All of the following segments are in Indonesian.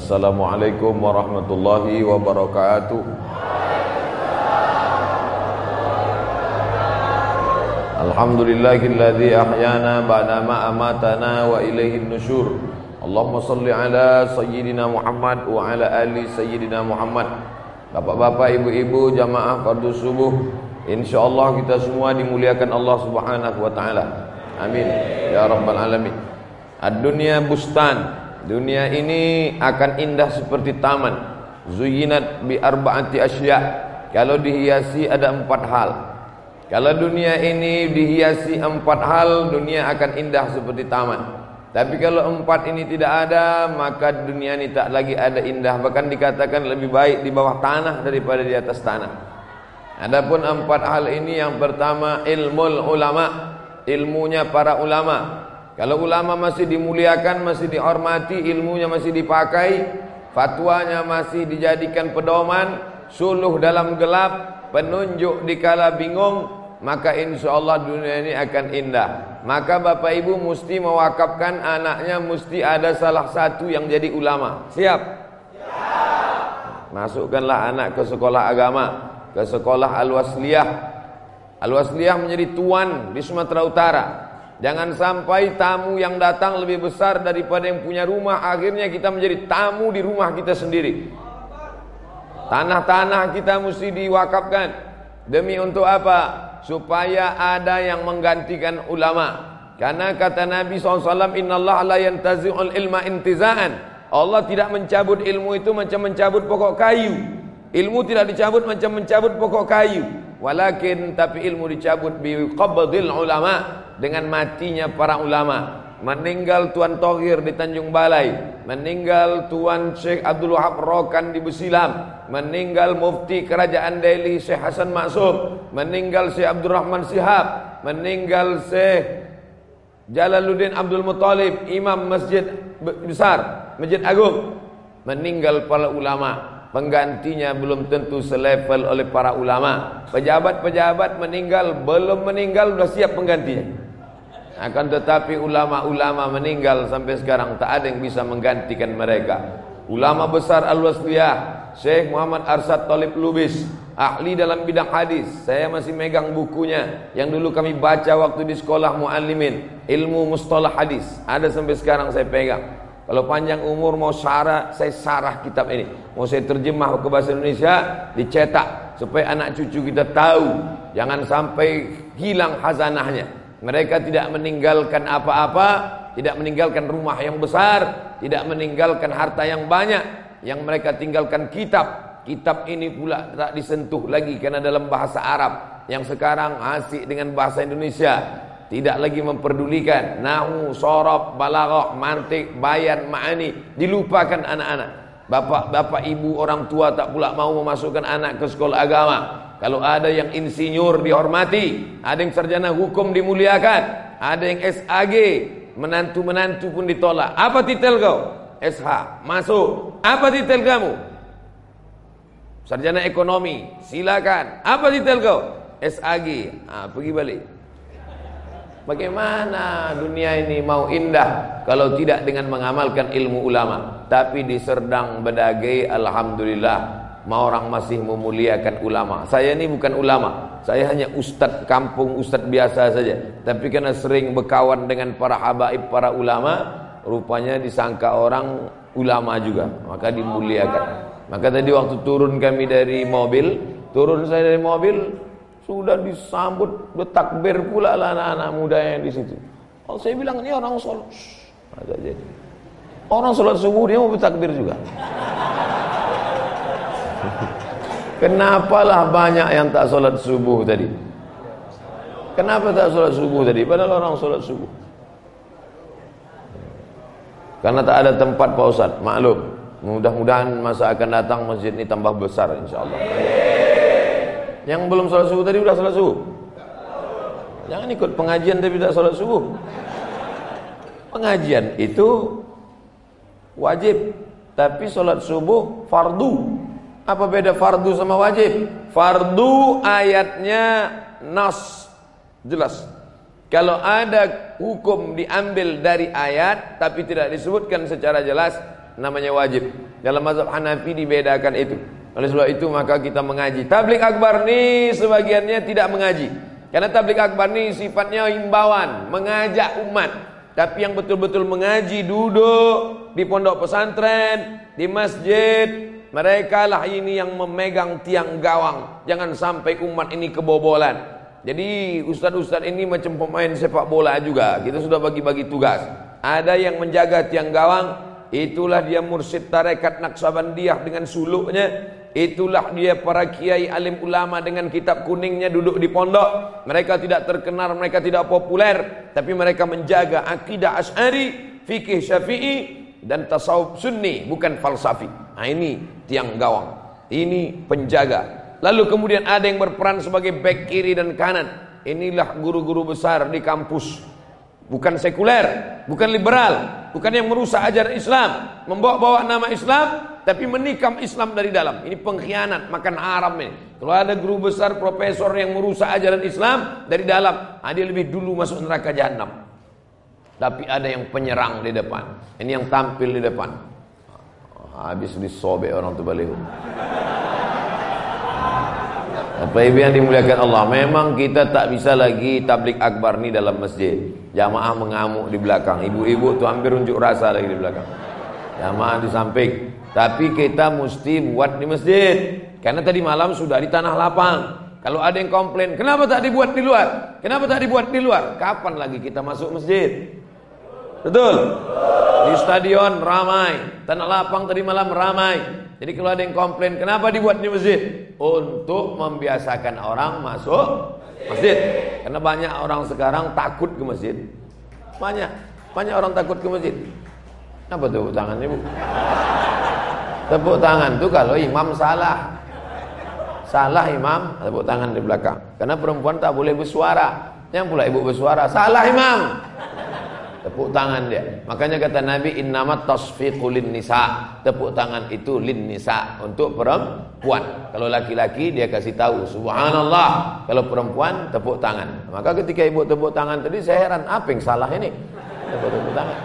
Assalamualaikum warahmatullahi wabarakatuh Alhamdulillahilladzi ahyana ba'da ma amatana wa ilaihin nusyur Allahumma salli ala sayyidina Muhammad wa ala ali sayyidina Muhammad Bapak-bapak, ibu-ibu, jamaah fardu subuh Insyaallah kita semua dimuliakan Allah Subhanahu wa taala. Amin ya rabbal alamin. Ad-dunya bustan. Dunia ini akan indah seperti taman. Zuyinat bi arba'ati asya. Kalau dihiasi ada empat hal. Kalau dunia ini dihiasi empat hal, dunia akan indah seperti taman. Tapi kalau empat ini tidak ada, maka dunia ini tak lagi ada indah. Bahkan dikatakan lebih baik di bawah tanah daripada di atas tanah. Adapun empat hal ini yang pertama ilmu ulama, ilmunya para ulama. Kalau ulama masih dimuliakan, masih dihormati, ilmunya masih dipakai, fatwanya masih dijadikan pedoman, suluh dalam gelap, penunjuk di kala bingung, maka insya Allah dunia ini akan indah. Maka bapak ibu mesti mewakafkan anaknya mesti ada salah satu yang jadi ulama. Siap? Siap. Masukkanlah anak ke sekolah agama, ke sekolah Al-Wasliyah. Al-Wasliyah menjadi tuan di Sumatera Utara. Jangan sampai tamu yang datang lebih besar daripada yang punya rumah. Akhirnya kita menjadi tamu di rumah kita sendiri. Tanah-tanah kita mesti diwakafkan. Demi untuk apa? Supaya ada yang menggantikan ulama. Karena kata Nabi SAW, Inna Allah la yantazi'ul ilma intiza'an. Allah tidak mencabut ilmu itu macam mencabut pokok kayu. Ilmu tidak dicabut macam mencabut pokok kayu. Walakin tapi ilmu dicabut bi qabdil ulama dengan matinya para ulama. Meninggal Tuan Tohir di Tanjung Balai, meninggal Tuan Syekh Abdul Wahab Rokan di Besilam, meninggal Mufti Kerajaan Delhi Syekh Hasan Maksum, meninggal Syekh Abdul Rahman Sihab, meninggal Syekh Jalaluddin Abdul Muttalib, Imam Masjid Besar, Masjid Agung, meninggal para ulama. Penggantinya belum tentu selevel oleh para ulama. Pejabat-pejabat meninggal, belum meninggal sudah siap penggantinya. Akan tetapi ulama-ulama meninggal sampai sekarang tak ada yang bisa menggantikan mereka. Ulama besar Al-Wasliyah, Syekh Muhammad Arsad Talib Lubis, ahli dalam bidang hadis. Saya masih megang bukunya yang dulu kami baca waktu di sekolah muallimin, ilmu mustalah hadis. Ada sampai sekarang saya pegang. Kalau panjang umur mau syarah, saya sarah kitab ini. Mau saya terjemah ke bahasa Indonesia, dicetak supaya anak cucu kita tahu. Jangan sampai hilang hazanahnya. Mereka tidak meninggalkan apa-apa, tidak meninggalkan rumah yang besar, tidak meninggalkan harta yang banyak. Yang mereka tinggalkan kitab. Kitab ini pula tak disentuh lagi karena dalam bahasa Arab. Yang sekarang asik dengan bahasa Indonesia tidak lagi memperdulikan nahu, sorob, balaghah, mantik, bayan, ma'ani, dilupakan anak-anak. Bapak-bapak ibu orang tua tak pula mau memasukkan anak ke sekolah agama. Kalau ada yang insinyur dihormati, ada yang sarjana hukum dimuliakan, ada yang SAG, menantu-menantu pun ditolak. Apa titel kau? SH, masuk. Apa titel kamu? Sarjana ekonomi, silakan. Apa titel kau? SAG. Ah, pergi balik. Bagaimana dunia ini mau indah kalau tidak dengan mengamalkan ilmu ulama. Tapi di Serdang Bedagai Alhamdulillah orang masih memuliakan ulama. Saya ini bukan ulama. Saya hanya ustad kampung, ustad biasa saja. Tapi karena sering berkawan dengan para habaib, para ulama, rupanya disangka orang ulama juga. Maka dimuliakan. Maka tadi waktu turun kami dari mobil, turun saya dari mobil, sudah disambut bertakbir pula lah anak-anak muda yang di situ. Oh, saya bilang ini orang sholat. Jadi. Orang sholat subuh dia mau bertakbir juga. Kenapalah banyak yang tak sholat subuh tadi? Kenapa tak sholat subuh tadi? Padahal orang sholat subuh. Karena tak ada tempat Pak Ustaz, maklum. Mudah-mudahan masa akan datang masjid ini tambah besar insya Allah. Yang belum sholat subuh tadi udah sholat subuh. Jangan ikut pengajian tapi tidak sholat subuh. Pengajian itu wajib, tapi sholat subuh fardu. Apa beda fardu sama wajib? Fardu ayatnya nas jelas. Kalau ada hukum diambil dari ayat tapi tidak disebutkan secara jelas, namanya wajib. Dalam mazhab Hanafi dibedakan itu. Oleh sebab itu maka kita mengaji. Tablik akbar ni sebagiannya tidak mengaji. Karena tablik akbar ni sifatnya himbauan, mengajak umat. Tapi yang betul-betul mengaji duduk di pondok pesantren, di masjid, mereka lah ini yang memegang tiang gawang. Jangan sampai umat ini kebobolan. Jadi ustaz-ustaz ini macam pemain sepak bola juga. Kita sudah bagi-bagi tugas. Ada yang menjaga tiang gawang, itulah dia mursyid tarekat Naksabandiyah dengan suluknya. Itulah dia para kiai alim ulama dengan kitab kuningnya duduk di pondok. Mereka tidak terkenal, mereka tidak populer, tapi mereka menjaga akidah Asy'ari, fikih Syafi'i dan tasawuf Sunni, bukan falsafi. Nah ini tiang gawang. Ini penjaga. Lalu kemudian ada yang berperan sebagai back kiri dan kanan. Inilah guru-guru besar di kampus. Bukan sekuler, bukan liberal, bukan yang merusak ajaran Islam, membawa-bawa nama Islam tapi menikam Islam dari dalam. Ini pengkhianat, makan haram ini. Kalau ada guru besar, profesor yang merusak ajaran Islam dari dalam, nah dia lebih dulu masuk neraka jahanam. Tapi ada yang penyerang di depan. Ini yang tampil di depan. Habis disobek orang tu balik. Apa ibu yang dimuliakan Allah Memang kita tak bisa lagi tablik akbar ni dalam masjid Jamaah mengamuk di belakang Ibu-ibu tu hampir unjuk rasa lagi di belakang Jamaah di samping Tapi kita mesti buat di masjid Karena tadi malam sudah di tanah lapang Kalau ada yang komplain Kenapa tak dibuat di luar? Kenapa tak dibuat di luar? Kapan lagi kita masuk masjid? Betul? Di stadion ramai, tanah lapang tadi malam ramai. Jadi kalau ada yang komplain, kenapa dibuat di masjid? Untuk membiasakan orang masuk masjid. Karena banyak orang sekarang takut ke masjid. Banyak, banyak orang takut ke masjid. Apa tepuk tangannya bu? Tepuk tangan tuh kalau imam salah. Salah imam, tepuk tangan di belakang. Karena perempuan tak boleh bersuara. Yang pula ibu bersuara, salah imam. Tepuk tangan dia. Makanya kata Nabi innamat tasfiqul nisa. Tepuk tangan itu lin nisa untuk perempuan. Kalau laki-laki dia kasih tahu subhanallah. Kalau perempuan tepuk tangan. Maka ketika ibu tepuk tangan tadi saya heran apa yang salah ini? Tepuk, tepuk tangan.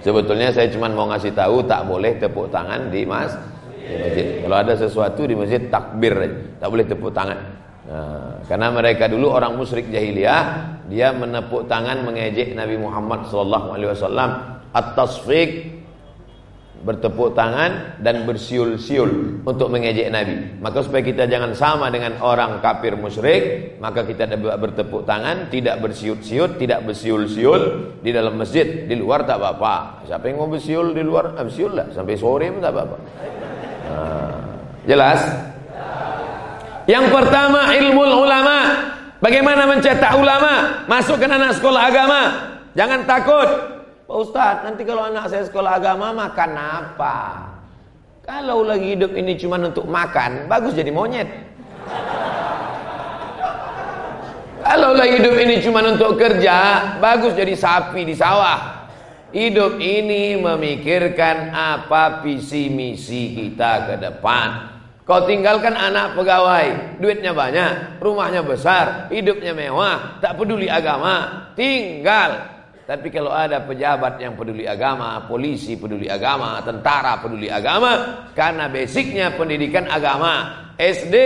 Sebetulnya saya cuma mau ngasih tahu tak boleh tepuk tangan di mas di masjid. Kalau ada sesuatu di masjid takbir tak boleh tepuk tangan. Nah, karena mereka dulu orang musyrik jahiliyah, dia menepuk tangan mengejek Nabi Muhammad sallallahu alaihi wasallam at-tasfiq bertepuk tangan dan bersiul-siul untuk mengejek Nabi. Maka supaya kita jangan sama dengan orang kafir musyrik, maka kita bertepuk tangan, tidak bersiut-siut, tidak bersiul-siul di dalam masjid. Di luar tak apa-apa. Siapa yang mau bersiul di luar, ah, bersiul lah sampai sore pun tak apa-apa. Nah, jelas? Yang pertama ilmu ulama. Bagaimana mencetak ulama? Masukkan anak sekolah agama. Jangan takut. Pak Ustadz, nanti kalau anak saya sekolah agama makan apa? Kalau lagi hidup ini cuma untuk makan, bagus jadi monyet. Kalau lagi hidup ini cuma untuk kerja, bagus jadi sapi di sawah. Hidup ini memikirkan apa visi misi kita ke depan. Kau tinggalkan anak pegawai, duitnya banyak, rumahnya besar, hidupnya mewah, tak peduli agama, tinggal. Tapi kalau ada pejabat yang peduli agama, polisi peduli agama, tentara peduli agama, karena basicnya pendidikan agama, SD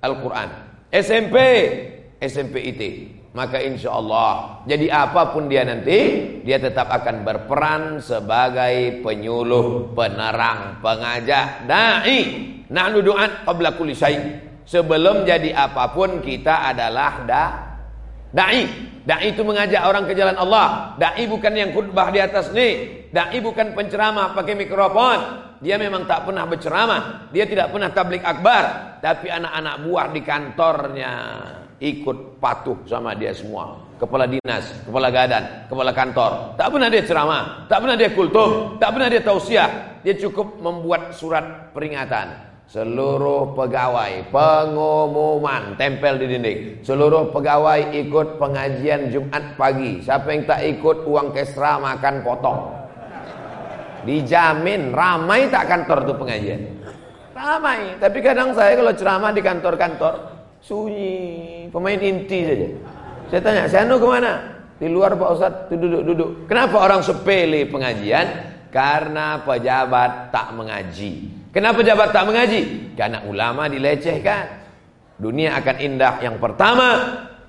Al-Quran, SMP, SMP IT, maka insya Allah jadi apa pun dia nanti dia tetap akan berperan sebagai penyuluh, penerang, pengajak, dai. Nahnu du'at qabla kulli Sebelum jadi apa pun kita adalah da dai. Dai itu mengajak orang ke jalan Allah. Dai bukan yang khutbah di atas ni. Dai bukan penceramah pakai mikrofon. Dia memang tak pernah berceramah. Dia tidak pernah tablik akbar. Tapi anak-anak buah di kantornya ikut patuh sama dia semua. Kepala dinas, kepala gadan, kepala kantor. Tak pernah dia ceramah, tak pernah dia kultum, tak pernah dia tausiah. Dia cukup membuat surat peringatan. Seluruh pegawai pengumuman tempel di dinding. Seluruh pegawai ikut pengajian Jumat pagi. Siapa yang tak ikut uang kesra makan potong. Dijamin ramai tak kantor tu pengajian. Ramai. Tapi kadang saya kalau ceramah di kantor-kantor sunyi, pemain inti saja. Saya tanya, Sanu ke mana? Di luar Pak Ustaz, duduk-duduk. Kenapa orang sepele pengajian? Karena pejabat tak mengaji. Kenapa pejabat tak mengaji? Karena ulama dilecehkan. Dunia akan indah yang pertama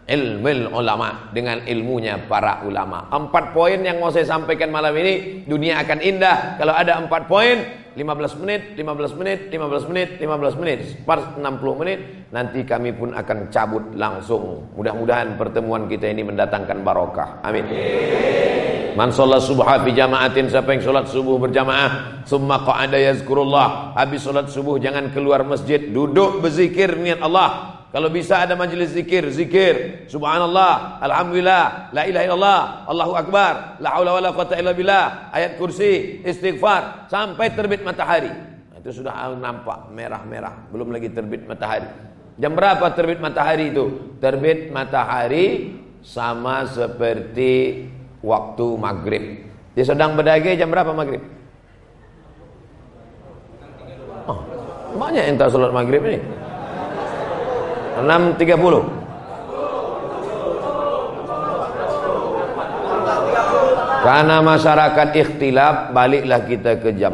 ilmu ulama dengan ilmunya para ulama. Empat poin yang mau saya sampaikan malam ini, dunia akan indah kalau ada empat poin. 15 menit, 15 menit, 15 menit, 15 menit, per 60 menit, nanti kami pun akan cabut langsung. Mudah-mudahan pertemuan kita ini mendatangkan barokah. Amin. Man sholat subha fi jama'atin siapa yang sholat subuh berjamaah, summa qa'ada yazkurullah. Habis sholat subuh jangan keluar masjid, duduk berzikir niat Allah. Kalau bisa ada majlis zikir, zikir. Subhanallah, alhamdulillah, la ilaha illallah, Allahu akbar, la haula wala quwata illa billah, ayat kursi, istighfar sampai terbit matahari. Nah, itu sudah nampak merah-merah, belum lagi terbit matahari. Jam berapa terbit matahari itu? Terbit matahari sama seperti waktu maghrib. Dia sedang berdagai jam berapa maghrib? Oh, banyak yang tak sholat maghrib ini. 6.30 Karena masyarakat ikhtilaf Baliklah kita ke jam.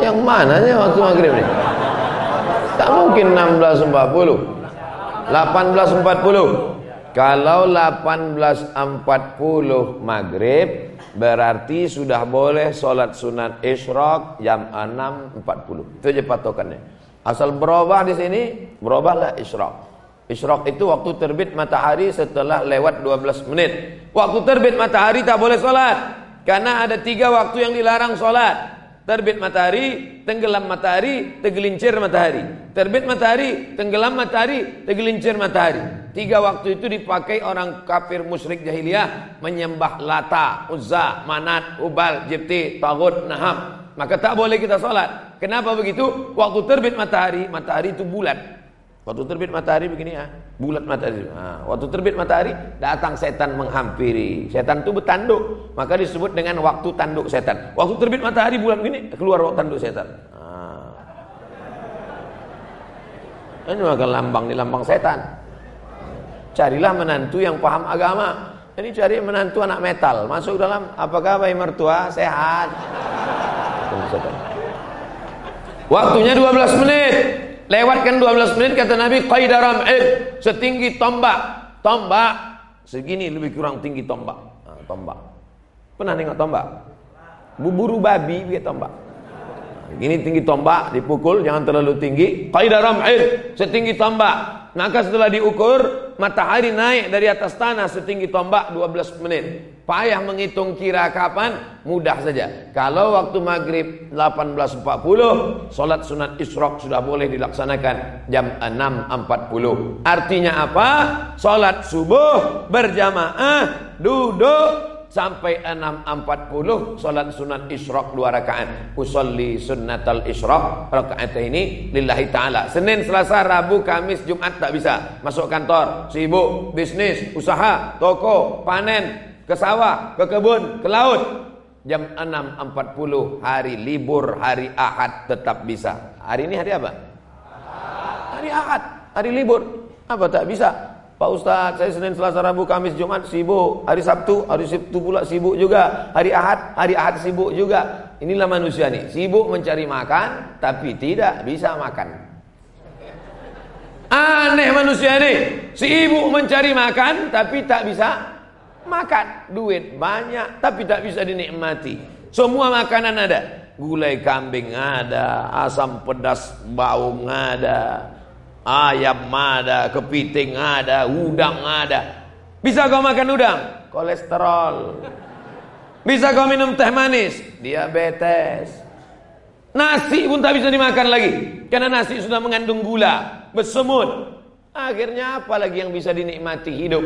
Yang mana mananya waktu maghrib ni? Tak mungkin 16.40 18.40 Kalau 18.40 maghrib Berarti sudah boleh solat sunat isyraq jam 6.40. Itu aja patokannya. Asal berubah di sini, berubahlah isyraq. Isyraq itu waktu terbit matahari setelah lewat 12 menit. Waktu terbit matahari tak boleh solat. Karena ada tiga waktu yang dilarang solat. Terbit matahari, tenggelam matahari, tergelincir matahari. Terbit matahari, tenggelam matahari, tergelincir matahari. Tiga waktu itu dipakai orang kafir musyrik jahiliyah menyembah Lata, Uzza, Manat, Ubal, Jibti, Tagut, Naham. Maka tak boleh kita sholat. Kenapa begitu? Waktu terbit matahari, matahari itu bulat. Waktu terbit matahari begini ya, bulat matahari. Nah, waktu terbit matahari datang setan menghampiri. Setan itu bertanduk, maka disebut dengan waktu tanduk setan. Waktu terbit matahari bulan begini keluar waktu tanduk setan. Nah. Ini maka lambang di lambang setan. Carilah menantu yang paham agama. Ini cari menantu anak metal, masuk dalam apakah bayi mertua sehat. Waktunya 12 menit. Lewatkan 12 menit kata Nabi qaidaram id setinggi tombak. Tombak segini lebih kurang tinggi tombak. Nah, tombak. Pernah nengok tombak? Buburu babi dia tombak. Ini tinggi tombak dipukul jangan terlalu tinggi. Qaidaram id setinggi tombak. Maka setelah diukur matahari naik dari atas tanah setinggi tombak 12 menit. Payah menghitung kira kapan? Mudah saja. Kalau waktu maghrib 18.40, solat sunat isyraq sudah boleh dilaksanakan jam 6.40. Artinya apa? Solat subuh berjamaah duduk sampai 6.40 salat sunat isyraq dua rakaat. Usolli sunnatal isyraq rakaat ini lillahi taala. Senin Selasa Rabu Kamis Jumat tak bisa. Masuk kantor sibuk bisnis usaha toko panen ke sawah ke kebun ke laut. Jam 6.40 hari libur hari Ahad tetap bisa. Hari ini hari apa? Hari Ahad hari libur. Apa tak bisa Pak Ustaz, saya Senin, Selasa, Rabu, Kamis, Jumat sibuk. Hari Sabtu, hari Sabtu pula sibuk juga. Hari Ahad, hari Ahad sibuk juga. Inilah manusia nih, sibuk mencari makan tapi tidak bisa makan. Aneh manusia ini, sibuk mencari makan tapi tak bisa makan. Duit banyak tapi tak bisa dinikmati. Semua makanan ada. Gulai kambing ada, asam pedas bau ada, Ayam ada, kepiting ada, udang ada. Bisa kau makan udang? Kolesterol. Bisa kau minum teh manis? Diabetes. Nasi pun tak bisa dimakan lagi. Karena nasi sudah mengandung gula, bersemut. Akhirnya apa lagi yang bisa dinikmati hidup?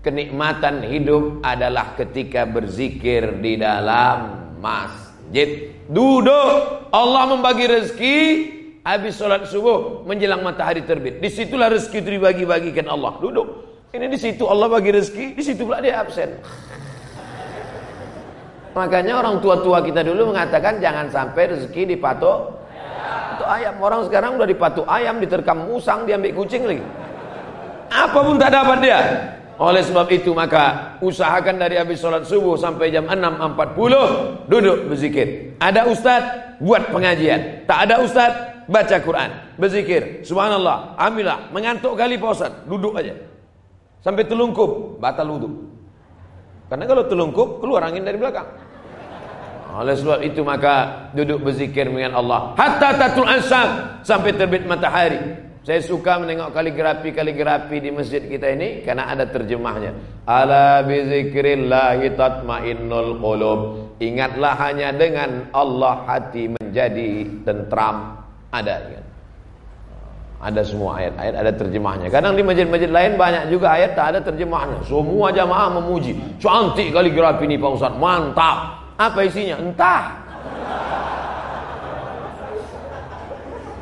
Kenikmatan hidup adalah ketika berzikir di dalam masjid. Duduk, Allah membagi rezeki, Habis sholat subuh menjelang matahari terbit. Di situlah rezeki itu dibagi-bagikan Allah. Duduk. Ini di situ Allah bagi rezeki, di situ pula dia absen. Makanya orang tua-tua kita dulu mengatakan jangan sampai rezeki dipatok itu ayam. Orang sekarang udah dipatok ayam, diterkam musang, diambil kucing lagi. Apa pun tak dapat dia. Oleh sebab itu maka usahakan dari habis sholat subuh sampai jam 6.40 duduk berzikir. Ada ustaz buat pengajian. Tak ada ustaz baca Quran, berzikir. Subhanallah, alhamdulillah. Mengantuk kali Pak duduk aja. Sampai telungkup, batal wudhu. Karena kalau telungkup keluar angin dari belakang. Oleh sebab itu maka duduk berzikir dengan Allah hatta tatul ansam sampai terbit matahari. Saya suka menengok kaligrafi-kaligrafi di masjid kita ini karena ada terjemahnya. Ala bi zikrillah tatmainnul qulub. Ingatlah hanya dengan Allah hati menjadi tentram. Ada kan? Ada semua ayat-ayat ada terjemahnya. Kadang di masjid-masjid lain banyak juga ayat tak ada terjemahnya. Semua jamaah memuji. Cantik kaligrafi ini Pak Ustaz. Mantap. Apa isinya? Entah.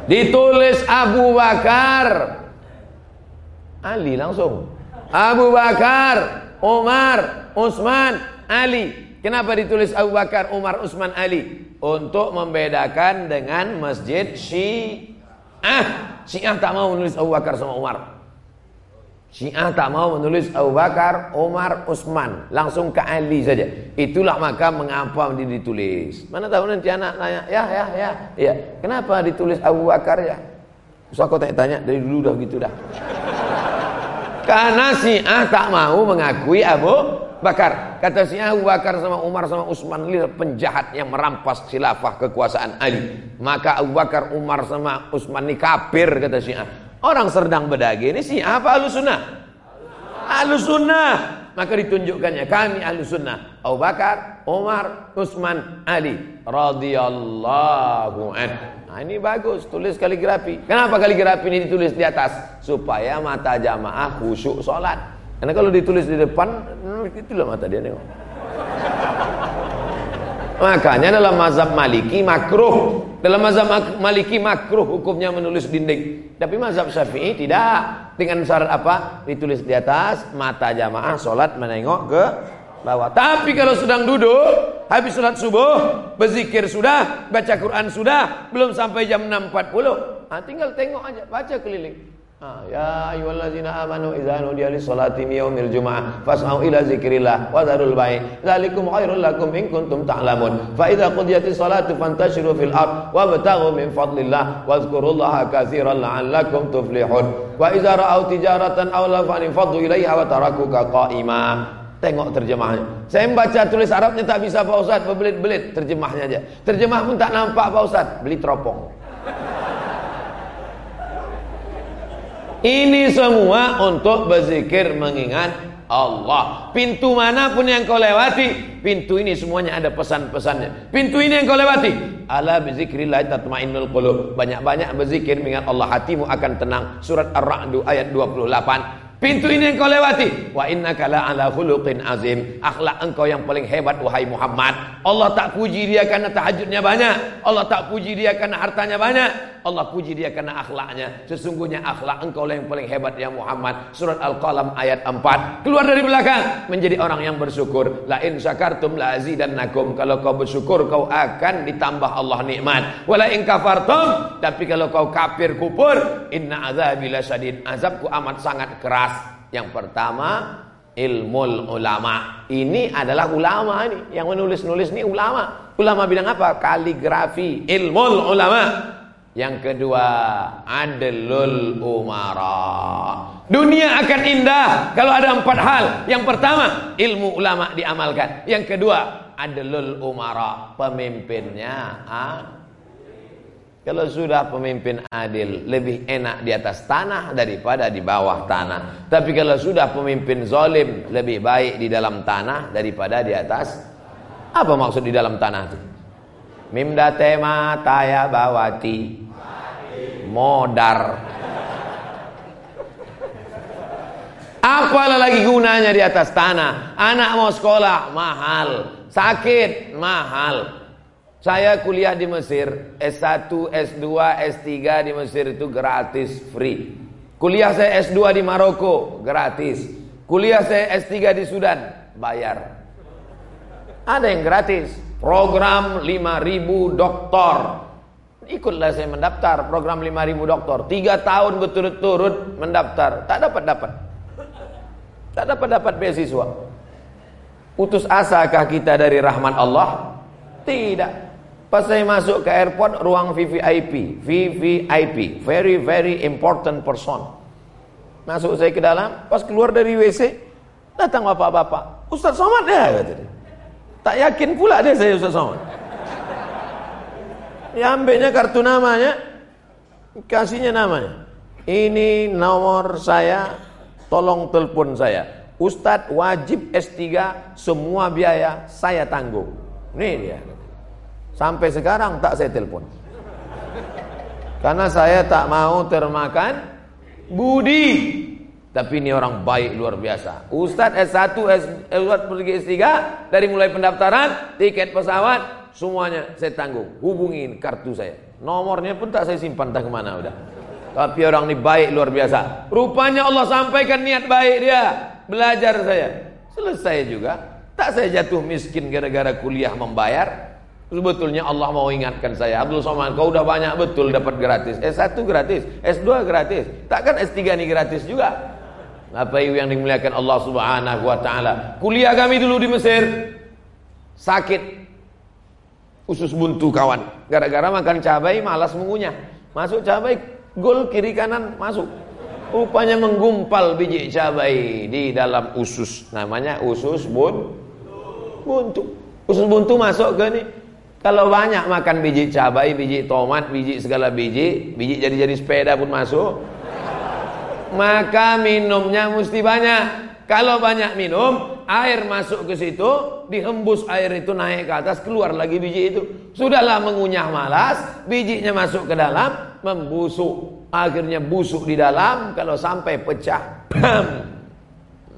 Ditulis Abu Bakar. Ali langsung. Abu Bakar, Umar, Utsman, Ali. Kenapa ditulis Abu Bakar, Umar, Utsman, Ali? Untuk membedakan dengan masjid Syiah. Syiah tak mau menulis Abu Bakar sama Umar. Syiah tak mau menulis Abu Bakar, Umar, Utsman, langsung ke Ali saja. Itulah maka mengapa dia ditulis. Mana tahu nanti anak tanya, ya ya ya, ya. Kenapa ditulis Abu Bakar ya? Usah kau tanya-tanya dari dulu dah gitu dah. Karena Syiah tak mau mengakui Abu Bakar. Kata Syiah Abu Bakar sama Umar sama Utsman ini penjahat yang merampas khilafah kekuasaan Ali. Maka Abu Bakar, Umar sama Utsman ini kafir kata Syiah. Orang serdang bedagi ini sih apa ahlu sunnah? Ahlu sunnah. Maka ditunjukkannya kami ahlu sunnah. Abu Bakar, Umar, Utsman, Ali. radhiyallahu an. Nah ini bagus, tulis kaligrafi. Kenapa kaligrafi ini ditulis di atas? Supaya mata jamaah khusyuk sholat. Karena kalau ditulis di depan, itulah mata dia nengok. Makanya dalam mazhab maliki makruh dalam mazhab Maliki makruh hukumnya menulis dinding. Tapi mazhab Syafi'i tidak. Dengan syarat apa? Ditulis di atas, mata jamaah sholat menengok ke bawah. Tapi kalau sedang duduk, habis sholat subuh, berzikir sudah, baca Quran sudah, belum sampai jam 6.40. Nah, tinggal tengok aja, baca keliling. Ya ayyuhallazina amanu idza nudiya lis-salati yaumil jumu'ah fas'au ila zikrillah wa dzarul bai' dzalikum khairul lakum in kuntum ta'lamun fa idza qudiyatis salatu fantashiru fil ard wabtaghu min fadlillah wadhkurullaha katsiran la'allakum tuflihun wa idza ra'au tijaratan aw lafan faddu ilaiha wa tarakuka qa'ima Tengok terjemahnya. Saya membaca tulis Arabnya tak bisa Pak Ustaz, berbelit-belit terjemahnya aja. Terjemah pun tak nampak Pak Ustaz, beli teropong. Ini semua untuk berzikir mengingat Allah. Pintu mana pun yang kau lewati, pintu ini semuanya ada pesan-pesannya. Pintu ini yang kau lewati, ala bizikrillah tatmainnul qulub. Banyak-banyak berzikir mengingat Allah, hatimu akan tenang. Surat Ar-Ra'd ayat 28. Pintu ini yang kau lewati. Wa innaka la ala khuluqin azim. Akhlak engkau yang paling hebat wahai Muhammad. Allah tak puji dia karena tahajudnya banyak. Allah tak puji dia karena hartanya banyak. Allah puji dia karena akhlaknya. Sesungguhnya akhlak engkau yang paling hebat ya Muhammad. Surat Al-Qalam ayat 4. Keluar dari belakang menjadi orang yang bersyukur. La in syakartum la azidannakum. Kalau kau bersyukur kau akan ditambah Allah nikmat. Wala in kafartum tapi kalau kau kafir kupur inna azabi lasyadid. Azabku amat sangat keras. Yang pertama ilmu ulama. Ini adalah ulama ini yang menulis-nulis ini ulama. Ulama bilang apa? Kaligrafi, ilmu ulama. Yang kedua, adlul umara. Dunia akan indah kalau ada empat hal. Yang pertama, ilmu ulama diamalkan. Yang kedua, adlul umara. Pemimpinnya kalau sudah pemimpin adil lebih enak di atas tanah daripada di bawah tanah. Tapi kalau sudah pemimpin zalim lebih baik di dalam tanah daripada di atas. Apa maksud di dalam tanah itu? Mimda tema taya bawati modar. Apalah lagi gunanya di atas tanah? Anak mau sekolah mahal, sakit mahal, saya kuliah di Mesir, S1, S2, S3 di Mesir itu gratis, free. Kuliah saya S2 di Maroko, gratis. Kuliah saya S3 di Sudan, bayar. Ada yang gratis. Program 5000 doktor. Ikutlah saya mendaftar program 5000 doktor. Tiga tahun berturut-turut mendaftar. Tak dapat-dapat. Tak dapat dapat beasiswa. Putus asakah kita dari rahmat Allah? Tidak. Pas saya masuk ke airport ruang VVIP, VVIP, very very important person. Masuk saya ke dalam, pas keluar dari WC, datang bapak-bapak. Ustaz Somad ya kata dia. Tak yakin pula dia saya Ustaz Somad. Ya ambilnya kartu namanya, kasihnya namanya. Ini nomor saya, tolong telepon saya. Ustadz wajib S3 semua biaya saya tanggung. Ini dia. Sampai sekarang tak saya telepon. Karena saya tak mau termakan budi. Tapi ini orang baik luar biasa. Ustadz S1, S, Ustadz pergi S3 dari mulai pendaftaran, tiket pesawat, semuanya saya tanggung. Hubungin kartu saya. Nomornya pun tak saya simpan tak ke mana udah. Tapi orang ini baik luar biasa. Rupanya Allah sampaikan niat baik dia. Belajar saya. Selesai juga. Tak saya jatuh miskin gara-gara kuliah membayar. Sebetulnya Allah mau ingatkan saya. Abdul Somad kau udah banyak betul dapat gratis. S1 gratis. S2 gratis. Takkan S3 ini gratis juga. Apa itu yang dimuliakan Allah subhanahu wa ta'ala. Kuliah kami dulu di Mesir. Sakit usus buntu kawan. Gara-gara makan cabai malas mengunyah. Masuk cabai, gol kiri kanan masuk. Rupanya menggumpal biji cabai di dalam usus. Namanya usus bun buntu. Usus buntu masuk ke ini. Kalau banyak makan biji cabai, biji tomat, biji segala biji, biji jadi-jadi sepeda pun masuk. Maka minumnya mesti banyak. Kalau banyak minum, air masuk ke situ, dihembus air itu naik ke atas, keluar lagi biji itu. Sudahlah mengunyah malas, bijinya masuk ke dalam, membusuk. Akhirnya busuk di dalam, kalau sampai pecah, bam,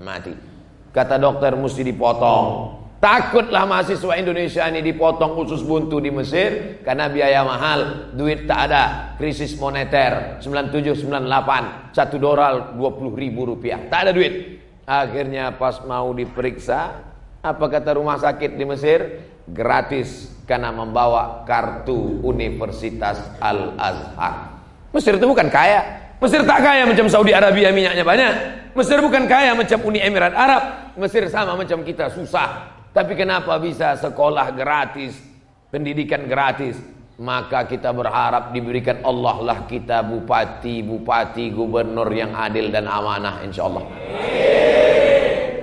mati. Kata dokter mesti dipotong. Takutlah mahasiswa Indonesia ini dipotong usus buntu di Mesir karena biaya mahal, duit tak ada, krisis moneter 97 98, satu dolar 20 ribu rupiah, tak ada duit. Akhirnya pas mau diperiksa, apa kata rumah sakit di Mesir? Gratis karena membawa kartu Universitas Al-Azhar. Mesir itu bukan kaya. Mesir tak kaya macam Saudi Arabia minyaknya banyak. Mesir bukan kaya macam Uni Emirat Arab. Mesir sama macam kita susah. Tapi kenapa bisa sekolah gratis, pendidikan gratis? Maka kita berharap diberikan Allah lah kita bupati, bupati, gubernur yang adil dan amanah insyaAllah.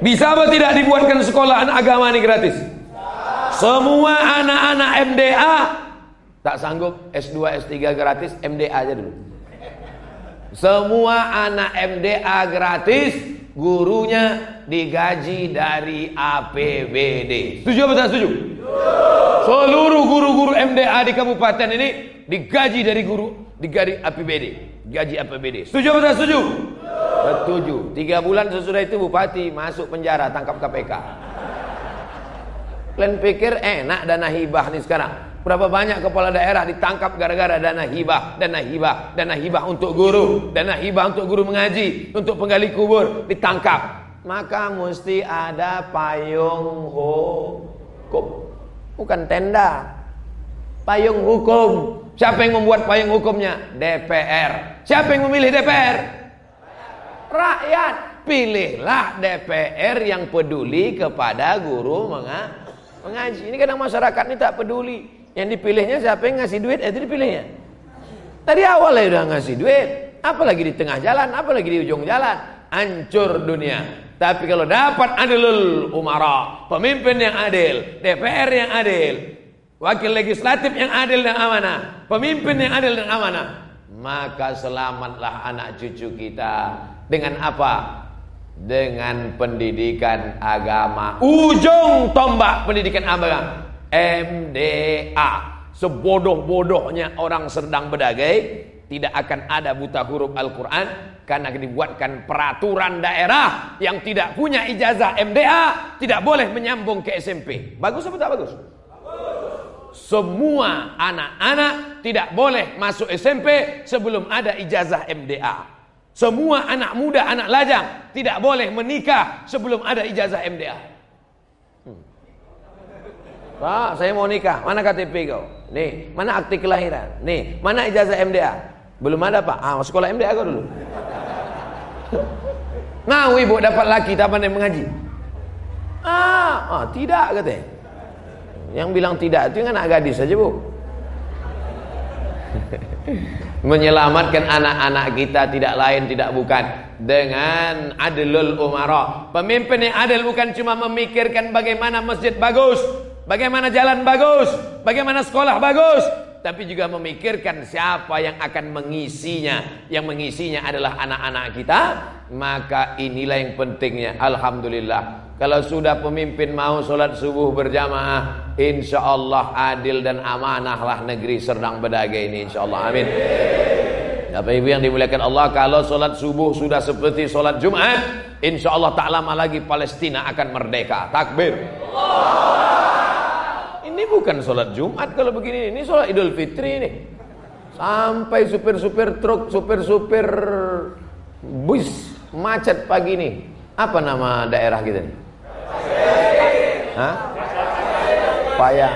Bisa apa tidak dibuatkan sekolahan agama ini gratis? Semua anak-anak MDA tak sanggup S2 S3 gratis, MDA aja dulu. Semua anak MDA gratis, gurunya digaji dari APBD. Setuju apa tak setuju? Seluruh guru-guru MDA di kabupaten ini digaji dari guru, digaji APBD, gaji APBD. Setuju apa tak setuju? Setuju. Tiga bulan sesudah itu bupati masuk penjara tangkap KPK. Kalian pikir enak dana hibah nih sekarang? Berapa banyak kepala daerah ditangkap gara-gara dana hibah, dana hibah, dana hibah untuk guru, dana hibah untuk guru mengaji, untuk penggali kubur ditangkap. Maka mesti ada payung hukum, bukan tenda. Payung hukum. Siapa yang membuat payung hukumnya? DPR. Siapa yang memilih DPR? rakyat. Pilihlah DPR yang peduli kepada guru mengaji. Ini kadang masyarakat ini tak peduli. Yang dipilihnya siapa yang ngasih duit, itu dipilihnya. Tadi awal ya udah ngasih duit. Apalagi di tengah jalan, apalagi di ujung jalan. Hancur dunia. Tapi kalau dapat adilul umara, pemimpin yang adil, DPR yang adil, wakil legislatif yang adil dan amanah, pemimpin yang adil dan amanah, maka selamatlah anak cucu kita dengan apa? Dengan pendidikan agama. Ujung tombak pendidikan agama. MDA. Sebodoh-bodohnya orang sedang berdagai. Tidak akan ada buta huruf Al-Quran. Karena dibuatkan peraturan daerah. Yang tidak punya ijazah MDA. Tidak boleh menyambung ke SMP. Bagus atau tak bagus? Semua anak-anak tidak boleh masuk SMP sebelum ada ijazah MDA. Semua anak muda, anak lajang tidak boleh menikah sebelum ada ijazah MDA. Pak, saya mau nikah. Mana KTP kau? Nih, mana akte kelahiran? Nih, mana ijazah MDA? Belum ada, Pak. Ah, sekolah MDA kau dulu. Mau ibu dapat laki tak pandai mengaji? Ah, ah tidak katanya. Yang bilang tidak itu kan anak gadis saja bu. Menyelamatkan anak-anak kita tidak lain tidak bukan dengan adlul umara. Pemimpin yang adil bukan cuma memikirkan bagaimana masjid bagus, bagaimana jalan bagus, bagaimana sekolah bagus, tapi juga memikirkan siapa yang akan mengisinya. Yang mengisinya adalah anak-anak kita, maka inilah yang pentingnya. Alhamdulillah. Kalau sudah pemimpin mau sholat subuh berjamaah, insya Allah adil dan amanahlah negeri Serdang Bedagai ini, insya Allah. Amin. Bapak Ibu yang dimuliakan Allah, kalau sholat subuh sudah seperti sholat Jumat, insya Allah tak lama lagi Palestina akan merdeka. Takbir. Allah. Ini bukan sholat Jumat kalau begini, ini sholat Idul Fitri ini. Sampai supir-supir truk, supir-supir bus macet pagi ini. Apa nama daerah kita nih? Hah? Paya.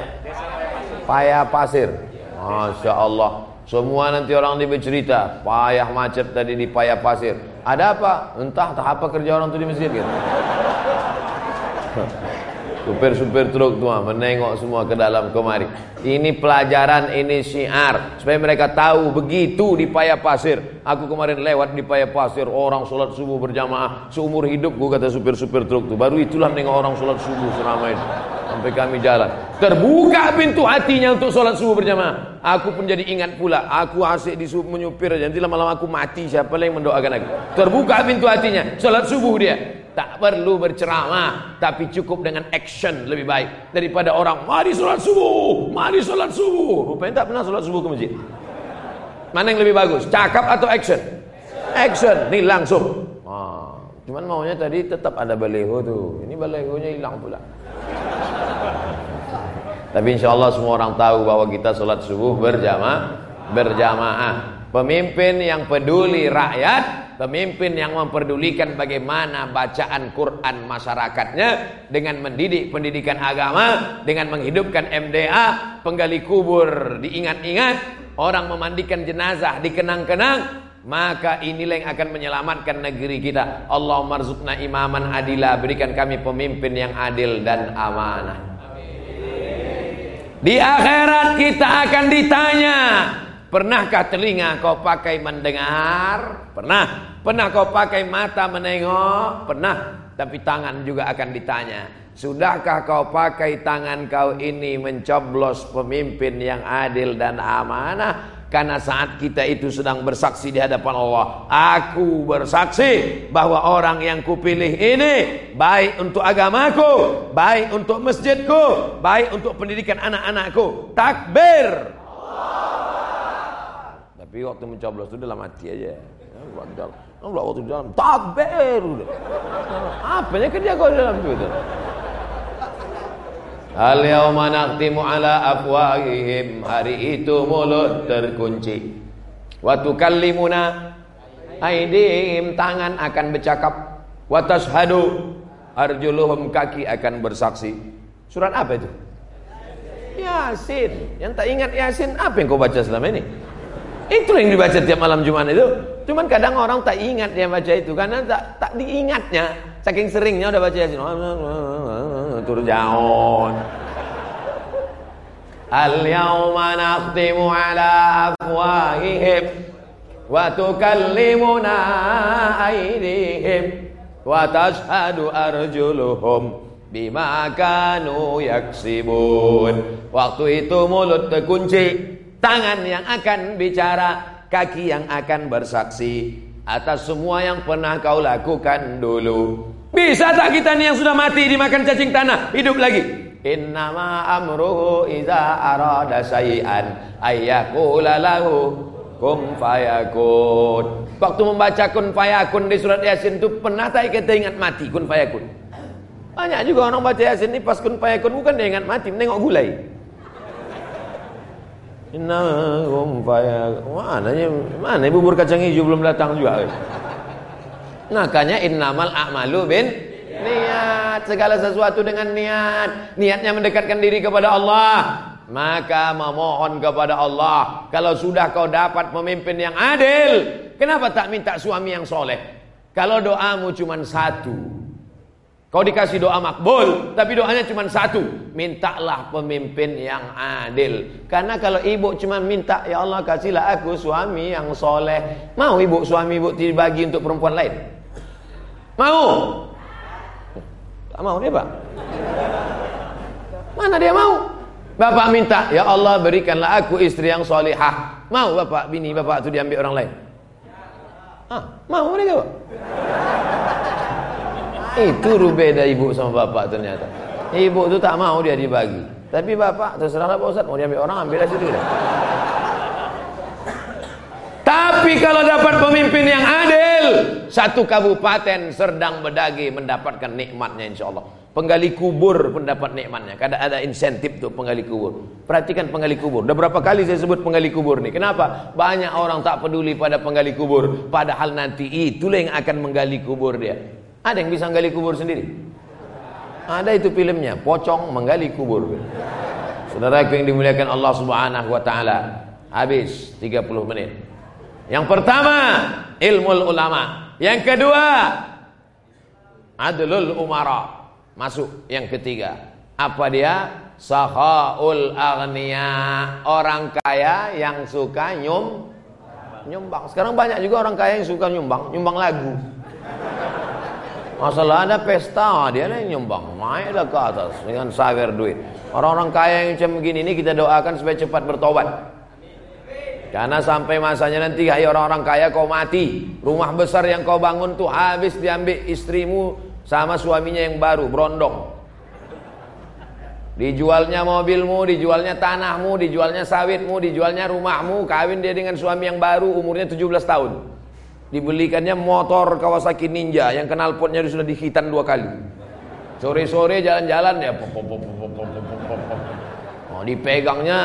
Paya Pasir. Masya Allah. Semua nanti orang ini bercerita, payah macet tadi di Paya Pasir. Ada apa? Entah tak apa kerja orang itu di masjid gitu. Supir-supir truk tua menengok semua ke dalam kemari. Ini pelajaran, ini syiar. Supaya mereka tahu begitu di Paya Pasir. Aku kemarin lewat di Paya Pasir. Orang sholat subuh berjamaah. Seumur hidup hidupku kata supir-supir truk itu. Baru itulah nengok orang sholat subuh selama ini. Sampai kami jalan. Terbuka pintu hatinya untuk sholat subuh berjamaah. Aku pun jadi ingat pula. Aku asik di menyupir. Nanti lama-lama aku mati. Siapa yang mendoakan aku. Terbuka pintu hatinya. Sholat subuh dia. Tak perlu berceramah, tapi cukup dengan action lebih baik daripada orang mari sholat subuh, mari sholat subuh. Rupanya tak pernah sholat subuh ke masjid. Mana yang lebih bagus, cakap atau action? Action, nih langsung. Ah, cuman maunya tadi tetap ada baleho tuh. Ini balehonya hilang pula. Tapi insya Allah semua orang tahu bahwa kita sholat subuh berjamaah, berjamaah. Pemimpin yang peduli rakyat pemimpin yang memperdulikan bagaimana bacaan Quran masyarakatnya dengan mendidik pendidikan agama, dengan menghidupkan MDA, penggali kubur diingat-ingat, orang memandikan jenazah dikenang-kenang, maka inilah yang akan menyelamatkan negeri kita. Allah marzukna imaman adila, berikan kami pemimpin yang adil dan amanah. Di akhirat kita akan ditanya Pernahkah telinga kau pakai mendengar? Pernah. Pernah kau pakai mata menengok? Pernah. Tapi tangan juga akan ditanya. Sudahkah kau pakai tangan kau ini mencoblos pemimpin yang adil dan amanah? Karena saat kita itu sedang bersaksi di hadapan Allah Aku bersaksi bahwa orang yang kupilih ini Baik untuk agamaku Baik untuk masjidku Baik untuk pendidikan anak-anakku Takbir tapi waktu mencoblos itu dalam hati aja. Allah waktu di dalam takbir. Apanya kerja kau di dalam itu? Al yauma naqtimu ala afwahihim hari itu mulut terkunci. Wa tukallimuna aidihim tangan akan bercakap. Wa tashhadu arjuluhum kaki akan bersaksi. Surat apa itu? Yasin. Yang tak ingat Yasin apa yang kau baca selama ini? Itu yang dibaca tiap malam Jumat itu. Cuman kadang orang tak ingat dia baca itu karena tak tak diingatnya. Saking seringnya udah baca Yasin. Tur jaon. Al yauma nakhtimu ala afwahihim wa tukallimuna aydihim wa tashhadu arjuluhum bima kanu yaksibun. Waktu itu mulut terkunci tangan yang akan bicara, kaki yang akan bersaksi atas semua yang pernah kau lakukan dulu. Bisa tak kita nih yang sudah mati dimakan cacing tanah hidup lagi? Innama amruhu iza arada sayian ayyakula lahu kum fayakun. Waktu membaca kun fayakun di surat Yasin itu pernah tak kita ingat mati kun fayakun? Banyak juga orang baca Yasin ini pas kun fayakun bukan dia ingat mati, menengok gulai. Innahum faya mana mana bubur kacang hijau belum datang juga. Makanya innamal a'malu bin niat segala sesuatu dengan niat. Niatnya mendekatkan diri kepada Allah. Maka memohon kepada Allah Kalau sudah kau dapat pemimpin yang adil Kenapa tak minta suami yang soleh Kalau doamu cuma satu, Kau dikasih doa makbul, tapi doanya cuma satu. Mintalah pemimpin yang adil. Karena kalau ibu cuma minta, ya Allah kasihlah aku suami yang soleh. Mau ibu suami ibu dibagi untuk perempuan lain? Mau? Tak mau dia pak. Mana dia mau? Bapak minta, ya Allah berikanlah aku istri yang solehah. Mau bapak, bini bapak itu diambil orang lain? Ah, mau dia pak? Itu berbeda ibu sama bapak ternyata. Ibu itu tak mau dia dibagi. Tapi bapak terserahlah Pak Ustaz mau diambil orang ambil aja situ Tapi kalau dapat pemimpin yang satu kabupaten Serdang Bedagi mendapatkan nikmatnya insya Allah. Penggali kubur mendapat nikmatnya. Kadang ada insentif tuh penggali kubur. Perhatikan penggali kubur. Udah berapa kali saya sebut penggali kubur nih? Kenapa? Banyak orang tak peduli pada penggali kubur. Padahal nanti itulah yang akan menggali kubur dia. Ada yang bisa menggali kubur sendiri? Ada itu filmnya, pocong menggali kubur. Saudara yang dimuliakan Allah Subhanahu wa taala. Habis 30 menit. Yang pertama, ilmu ulama. Yang kedua, adlul umara. Masuk yang ketiga. Apa dia? Sahaul aghnia. Orang kaya yang suka nyum nyumbang. Sekarang banyak juga orang kaya yang suka nyumbang, nyumbang lagu. Masalah ada pesta, dia yang nyumbang, naiklah ke atas dengan sawer duit. Orang-orang kaya yang macam begini ini kita doakan supaya cepat bertobat. Karena sampai masanya nanti hai orang-orang kaya kau mati, rumah besar yang kau bangun tuh habis diambil istrimu sama suaminya yang baru, berondong. Dijualnya mobilmu, dijualnya tanahmu, dijualnya sawitmu, dijualnya rumahmu, kawin dia dengan suami yang baru umurnya 17 tahun. Dibelikannya motor Kawasaki Ninja yang kenal potnya sudah dihitan dua kali. Sore-sore jalan-jalan ya. Oh, dipegangnya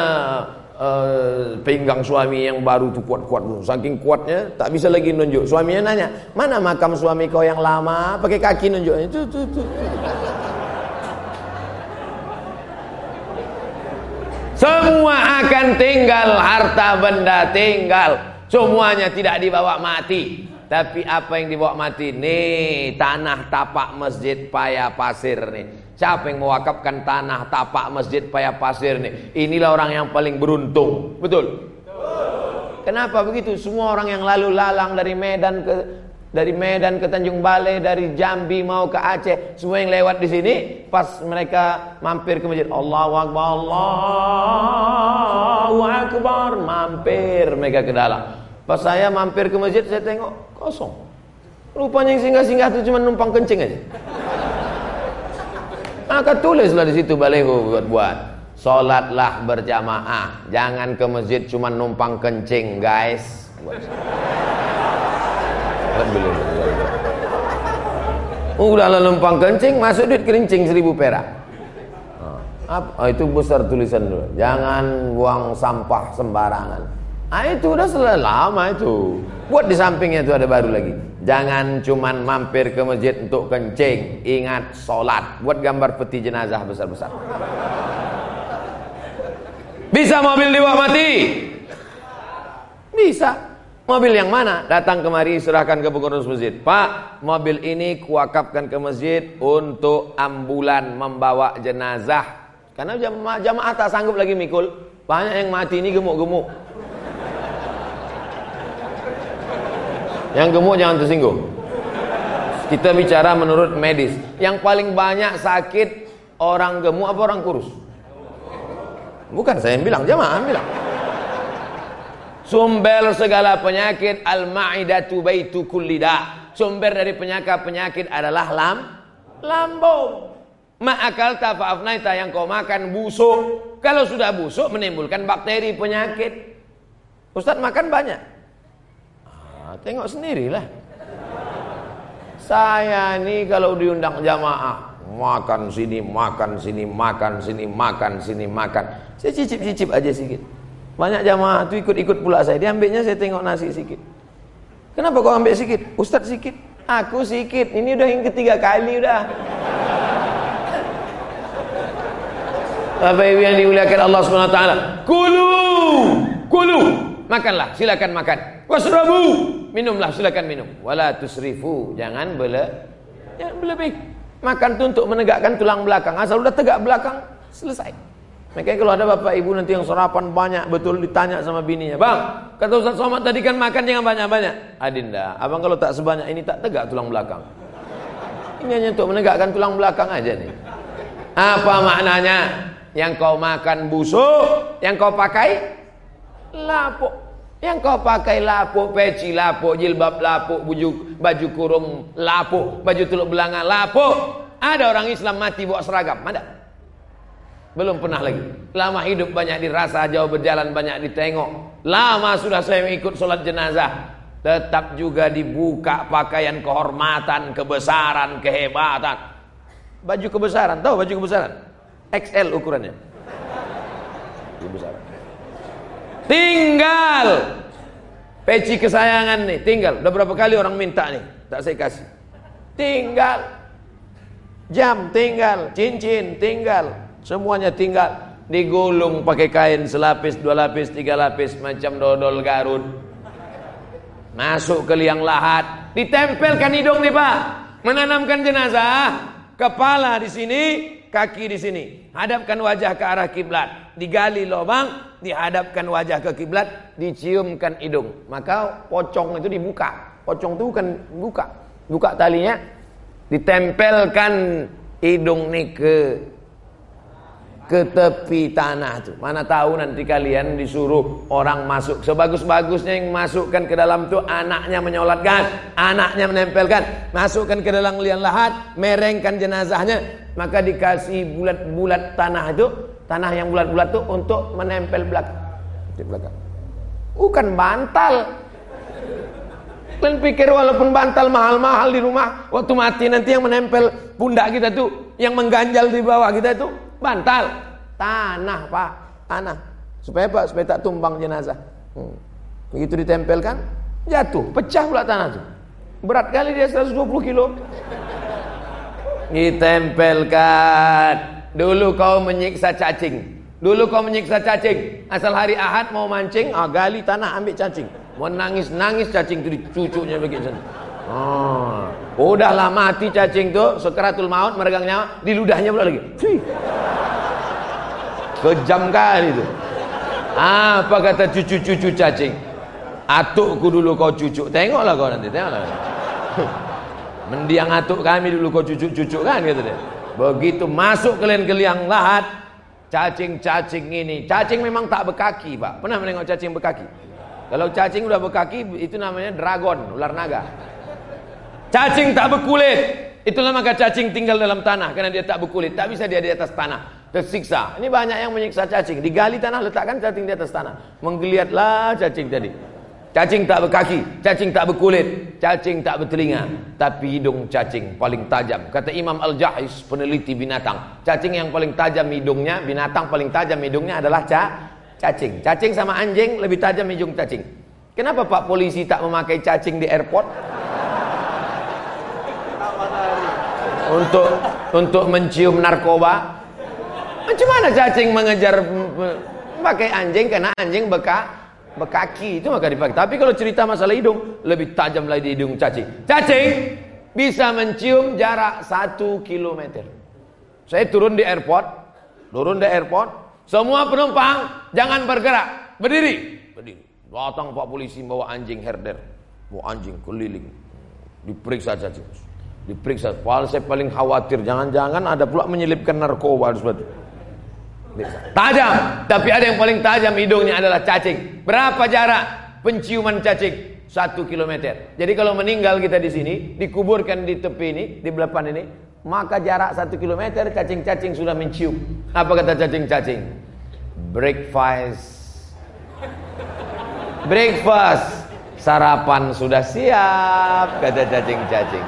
uh, pinggang suami yang baru tuh kuat-kuat saking kuatnya tak bisa lagi nunjuk. Suaminya nanya mana makam suami kau yang lama? Pakai kaki nunjuknya. Tuh tuh tuh semua akan tinggal harta benda tinggal. Semuanya tidak dibawa mati. Tapi apa yang dibawa mati? Nih, tanah tapak masjid paya pasir nih. Siapa yang mewakafkan tanah tapak masjid paya pasir nih? Inilah orang yang paling beruntung. Betul? Kenapa begitu? Semua orang yang lalu lalang dari Medan ke dari Medan ke Tanjung Balai, dari Jambi mau ke Aceh, semua yang lewat di sini pas mereka mampir ke masjid, Allahu Akbar, Allahu Akbar, mampir mereka ke dalam. Pas saya mampir ke masjid saya tengok kosong. Rupanya yang singgah-singgah itu cuma numpang kencing aja. Maka tulislah di situ baleho buat-buat. Salatlah berjamaah. Jangan ke masjid cuma numpang kencing, guys. Udahlah numpang kencing, masuk duit kerincing seribu perak. Oh, itu besar tulisan dulu. Jangan buang sampah sembarangan. Ah itu udah selesai lama itu. Buat di sampingnya itu ada baru lagi. Jangan cuman mampir ke masjid untuk kencing. Ingat sholat. Buat gambar peti jenazah besar-besar. Bisa mobil dibawa mati? Bisa. Mobil yang mana? Datang kemari serahkan ke pengurus masjid. Pak, mobil ini kuakapkan ke masjid untuk ambulan membawa jenazah. Karena jamaah, jamaah tak sanggup lagi mikul. Banyak yang mati ini gemuk-gemuk. Yang gemuk jangan tersinggung. Kita bicara menurut medis. Yang paling banyak sakit orang gemuk apa orang kurus? Bukan saya yang bilang, jamaah yang bilang. Sumber segala penyakit al-ma'idatu baitu kullida. Sumber dari penyakit-penyakit adalah lam lambung. Ma'akal tafa'afnaita yang kau makan busuk. Kalau sudah busuk menimbulkan bakteri penyakit. Ustaz makan banyak. Tengok sendirilah. Saya ini kalau diundang jamaah makan sini, makan sini, makan sini, makan sini, makan. Saya cicip-cicip aja sedikit. Banyak jamaah itu ikut-ikut pula saya. Dia ambilnya saya tengok nasi sedikit. Kenapa kau ambil sedikit? Ustaz sedikit. Aku sedikit. Ini udah yang ketiga kali udah. Bapak Ibu yang dimuliakan Allah Subhanahu wa taala. Kulu, kulu. Makanlah, silakan makan. Wasrabu, minumlah silakan minum. Wala tusrifu, jangan bele jangan berlebih. Makan tuh untuk menegakkan tulang belakang. Asal udah tegak belakang, selesai. Makanya kalau ada bapak ibu nanti yang sarapan banyak betul ditanya sama bininya, bang, kata Ustaz Somad tadi kan makan jangan banyak-banyak. Adinda, abang kalau tak sebanyak ini tak tegak tulang belakang. Ini hanya untuk menegakkan tulang belakang aja nih. Apa maknanya? Yang kau makan busuk, yang kau pakai lapuk. Yang kau pakai lapuk, peci lapuk, jilbab lapuk, baju, baju kurung lapuk, baju teluk belanga lapuk. Ada orang Islam mati bawa seragam, ada? Belum pernah lagi. Lama hidup banyak dirasa, jauh berjalan banyak ditengok. Lama sudah saya ikut sholat jenazah. Tetap juga dibuka pakaian kehormatan, kebesaran, kehebatan. Baju kebesaran, tahu baju kebesaran? XL ukurannya. Kebesaran. Tinggal peci kesayangan nih, tinggal. Udah berapa kali orang minta nih, tak saya kasih. Tinggal jam tinggal, cincin tinggal, Semuanya tinggal digulung pakai kain selapis, dua lapis, tiga lapis macam dodol Garut. Masuk ke liang lahat, ditempelkan hidung nih Pak. Menanamkan jenazah, kepala di sini, kaki di sini. Hadapkan wajah ke arah kiblat. Digali lubang, dihadapkan wajah ke kiblat, diciumkan hidung. Maka pocong itu dibuka. Pocong itu kan buka. Buka talinya, ditempelkan hidung nih ke ke tepi tanah tuh. Mana tahu nanti kalian disuruh orang masuk. Sebagus-bagusnya yang masukkan ke dalam tuh anaknya menyolatkan, anaknya menempelkan, masukkan ke dalam liang lahat, merengkan jenazahnya, maka dikasih bulat-bulat tanah itu, tanah yang bulat-bulat tuh untuk menempel belakang. Di belakang. Bukan bantal. Kalian pikir walaupun bantal mahal-mahal di rumah, waktu mati nanti yang menempel pundak kita tuh, yang mengganjal di bawah kita itu bantal, tanah pak, tanah. Supaya apa? Supaya tak tumbang jenazah. Hmm. Begitu ditempelkan, jatuh, pecah pula tanah itu. Berat kali dia 120 kilo. Ditempelkan. Dulu kau menyiksa cacing. Dulu kau menyiksa cacing. Asal hari Ahad mau mancing, ah, gali tanah ambil cacing. Mau nangis-nangis cacing itu dicucuknya begitu. Oh, udahlah mati cacing tuh, sekeratul maut meregang nyawa, di ludahnya pula lagi. Kejam kali itu. Apa kata cucu-cucu cacing? Atukku dulu kau cucuk. Tengoklah kau nanti, tengoklah. Mendiang atuk kami dulu kau cucuk-cucuk kan gitu deh. Begitu masuk kalian ke liang lahat, cacing-cacing ini, cacing memang tak berkaki, Pak. Pernah menengok cacing berkaki? Kalau cacing udah berkaki itu namanya dragon, ular naga. Cacing tak berkulit. Itulah maka cacing tinggal dalam tanah karena dia tak berkulit, tak bisa dia di atas tanah. Tersiksa. Ini banyak yang menyiksa cacing. Digali tanah letakkan cacing di atas tanah. Menggeliatlah cacing tadi. Cacing tak berkaki, cacing tak berkulit, cacing tak bertelinga, tapi hidung cacing paling tajam. Kata Imam Al-Jahis, peneliti binatang, cacing yang paling tajam hidungnya, binatang paling tajam hidungnya adalah ca cacing. Cacing sama anjing lebih tajam hidung cacing. Kenapa Pak polisi tak memakai cacing di airport? Untuk untuk mencium narkoba. Macam mana cacing mengejar pakai anjing karena anjing beka bekaki itu maka dipakai. Tapi kalau cerita masalah hidung lebih tajam lagi di hidung cacing. Cacing bisa mencium jarak satu kilometer. Saya turun di airport, turun di airport, semua penumpang jangan bergerak, berdiri. Berdiri. Datang Pak polisi bawa anjing herder, bawa anjing keliling. Diperiksa saja. Diperiksa. Paling saya paling khawatir jangan-jangan ada pula menyelipkan narkoba seperti Tajam, tapi ada yang paling tajam hidungnya adalah cacing. Berapa jarak penciuman cacing? Satu kilometer. Jadi kalau meninggal kita di sini, dikuburkan di tepi ini, di belakang ini, maka jarak satu kilometer cacing-cacing sudah mencium. Apa kata cacing-cacing? Breakfast. Breakfast. Sarapan sudah siap, kata cacing-cacing.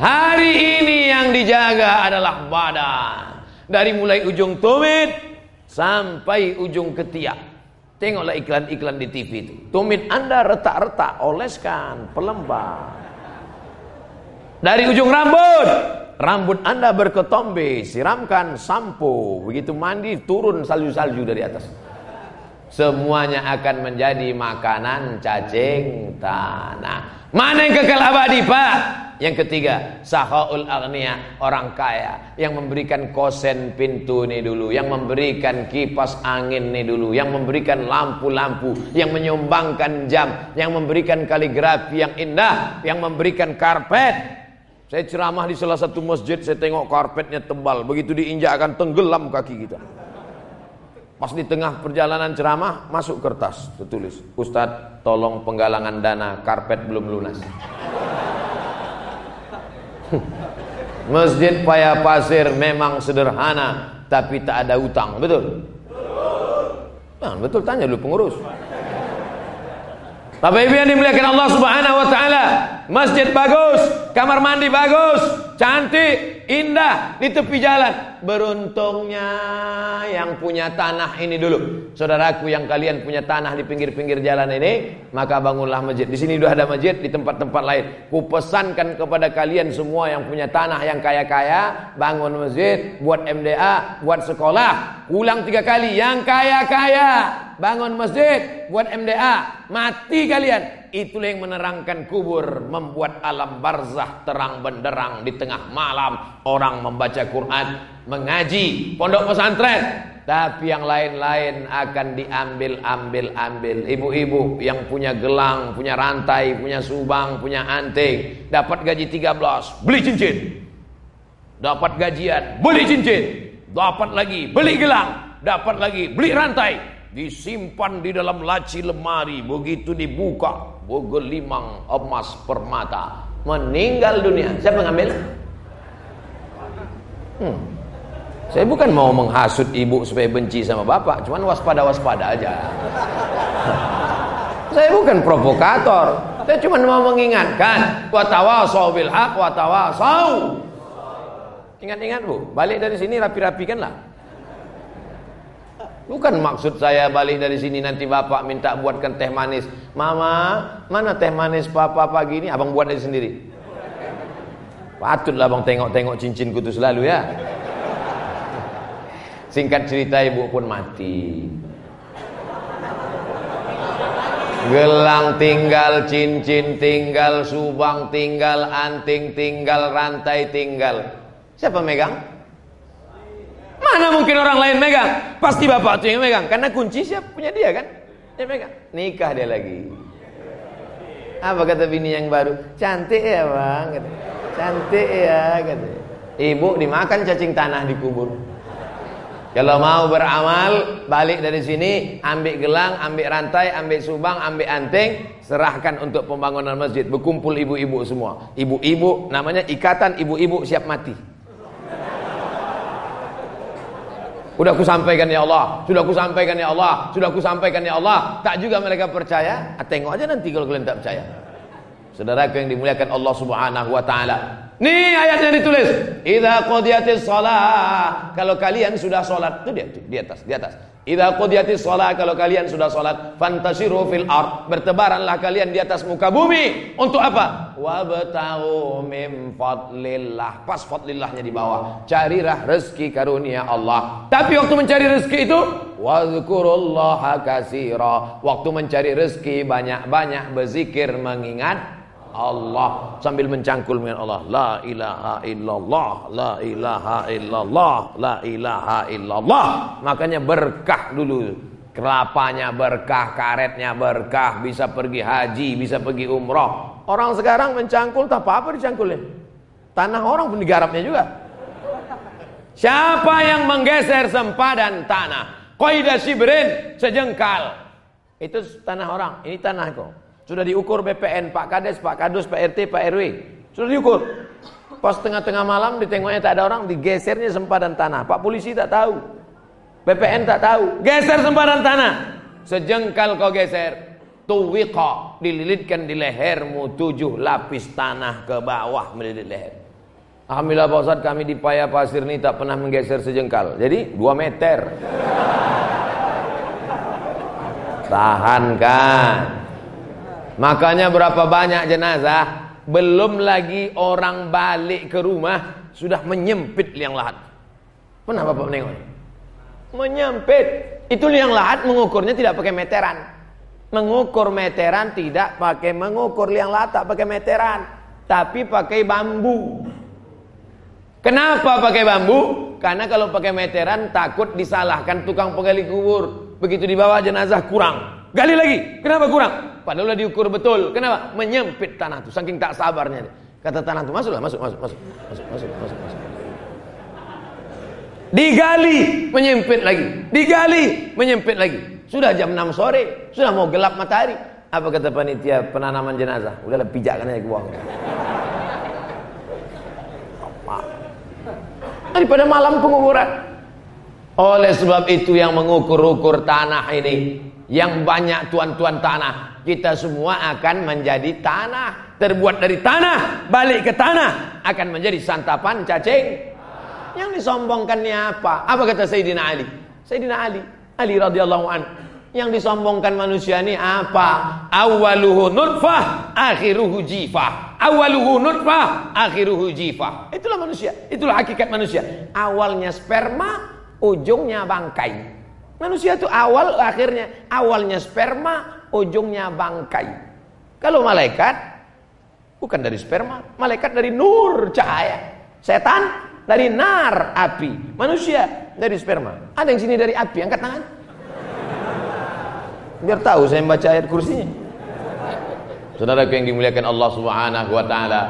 Hari ini yang dijaga adalah badan. Dari mulai ujung tumit sampai ujung ketiak. Tengoklah iklan-iklan di TV itu. Tumit Anda retak-retak, oleskan, pelembab. Dari ujung rambut, rambut Anda berketombe, siramkan sampo, begitu mandi turun salju-salju dari atas. semuanya akan menjadi makanan cacing tanah. Mana yang kekal abadi, Pak? Yang ketiga, sahaul agniya, orang kaya yang memberikan kosen pintu ini dulu, yang memberikan kipas angin ini dulu, yang memberikan lampu-lampu, yang menyumbangkan jam, yang memberikan kaligrafi yang indah, yang memberikan karpet. Saya ceramah di salah satu masjid, saya tengok karpetnya tebal, begitu diinjak akan tenggelam kaki kita. Pas di tengah perjalanan ceramah masuk kertas tertulis, Ustadz tolong penggalangan dana karpet belum lunas. Masjid Paya Pasir memang sederhana tapi tak ada utang, betul? Nah, betul tanya dulu pengurus. Bapak Ibu yang dimuliakan Allah Subhanahu wa taala, masjid bagus, kamar mandi bagus, cantik, indah di tepi jalan. Beruntungnya yang punya tanah ini dulu. Saudaraku yang kalian punya tanah di pinggir-pinggir jalan ini, maka bangunlah masjid. Di sini sudah ada masjid, di tempat-tempat lain. Ku pesankan kepada kalian semua yang punya tanah yang kaya-kaya, bangun masjid, buat MDA, buat sekolah. Ulang tiga kali, yang kaya-kaya, bangun masjid, buat MDA, mati kalian. Itulah yang menerangkan kubur, membuat alam barzah terang benderang di tengah malam. Orang membaca Quran, mengaji, pondok pesantren. Tapi yang lain-lain akan diambil-ambil-ambil. Ibu-ibu yang punya gelang, punya rantai, punya subang, punya anting. Dapat gaji 13, beli cincin. Dapat gajian, beli cincin. Dapat lagi, beli gelang. Dapat lagi, beli rantai disimpan di dalam laci lemari. Begitu dibuka limang emas permata meninggal dunia. Siapa ngambil? Hmm. saya bukan mau menghasut ibu supaya benci sama bapak. Cuman waspada waspada aja. Saya bukan provokator. Saya cuma mau mengingatkan. Watawasau bil haq watawasau ingat-ingat bu. Balik dari sini rapi-rapikanlah Bukan maksud saya balik dari sini nanti bapak minta buatkan teh manis. Mama, mana teh manis papa pagi ini? Abang buat dari sendiri. Patutlah abang tengok-tengok cincinku itu selalu ya. Singkat cerita ibu pun mati. Gelang tinggal, cincin tinggal, subang tinggal, anting tinggal, rantai tinggal. Siapa megang? Mana mungkin orang lain megang? Pasti bapak tuh yang megang. Karena kunci siap punya dia kan? Dia megang. Nikah dia lagi. Apa kata bini yang baru? Cantik ya bang. Kata. Cantik ya. Kata. Ibu dimakan cacing tanah di kubur. Kalau mau beramal, balik dari sini, ambil gelang, ambil rantai, ambil subang, ambil anting, serahkan untuk pembangunan masjid. Berkumpul ibu-ibu semua. Ibu-ibu, namanya ikatan ibu-ibu siap mati. Sudah aku sampaikan ya Allah, sudah aku sampaikan ya Allah, sudah aku sampaikan ya Allah. Tak juga mereka percaya. Ah, tengok aja nanti kalau kalian tak percaya. Saudara yang dimuliakan Allah Subhanahu wa taala. Nih ayatnya ditulis. Idza qadiyatis shalah. Kalau kalian sudah salat, itu dia di atas, di atas. Idza qudiyatis shalah kalau kalian sudah salat, fantasiru fil ard, bertebaranlah kalian di atas muka bumi. Untuk apa? Wabtaghu min fadlillah. Pas fadlillahnya di bawah. Carilah rezeki karunia Allah. Tapi waktu mencari rezeki itu, wazkurullaha katsira. Waktu mencari rezeki banyak-banyak berzikir mengingat Allah. Sambil mencangkul dengan Allah. La ilaha illallah la ilaha illallah la ilaha illallah. Makanya berkah dulu. Kelapanya berkah karetnya berkah bisa pergi haji bisa pergi umroh. Orang sekarang mencangkul tak apa-apa dicangkulnya tanah orang pun digarapnya juga. Siapa yang menggeser sempadan tanah? Qaidah sibrin sejengkal. Itu tanah orang. Ini tanah kok sudah diukur BPN, Pak Kades, Pak Kadus, Pak RT, Pak RW. Sudah diukur. Pas tengah-tengah malam ditengoknya tak ada orang, digesernya sempadan tanah. Pak polisi tak tahu. BPN tak tahu. Geser sempadan tanah. Sejengkal kau geser. Tuwiqa. Dililitkan di lehermu tujuh lapis tanah ke bawah melilit leher. Alhamdulillah Pak Ustaz kami di Paya Pasir ini tak pernah menggeser sejengkal. Jadi dua meter. Tahan kan. Makanya berapa banyak jenazah belum lagi orang balik ke rumah sudah menyempit liang lahat. Pernah Bapak menengok? Menyempit. Itu yang lahat mengukurnya tidak pakai meteran. Mengukur meteran tidak pakai mengukur liang lahat tak pakai meteran. Tapi pakai bambu. Kenapa pakai bambu? Karena kalau pakai meteran takut disalahkan tukang penggali kubur. Begitu dibawa jenazah kurang. Gali lagi. Kenapa kurang? Padahal udah diukur betul. Kenapa? Menyempit tanah itu. Saking tak sabarnya. Kata tanah itu masuklah, masuk, masuk, masuk, masuk, masuk, masuk, masuk. Digali, menyempit lagi. Digali, menyempit lagi. Sudah jam 6 sore, sudah mau gelap matahari. Apa kata panitia penanaman jenazah? Udahlah pijakkan aja ke bawah. Daripada malam penguburan. Oleh sebab itu yang mengukur-ukur tanah ini, yang banyak tuan-tuan tanah, kita semua akan menjadi tanah, terbuat dari tanah, balik ke tanah, akan menjadi santapan cacing yang disombongkannya apa? Apa kata Sayyidina Ali? Sayyidina Ali, Ali radhiyallahu an. Yang disombongkan manusia ini apa? Awaluhu nutfah, akhiruhu jifah. Awaluhu nutfah, akhiruhu jifah. Itulah manusia, itulah hakikat manusia. Awalnya sperma, ujungnya bangkai. Manusia itu awal akhirnya awalnya sperma, ujungnya bangkai. Kalau malaikat bukan dari sperma, malaikat dari nur cahaya. Setan dari nar api, manusia dari sperma. Ada yang sini dari api, angkat tangan. Biar tahu saya membaca ayat kursinya. Saudara yang dimuliakan Allah Subhanahu wa taala.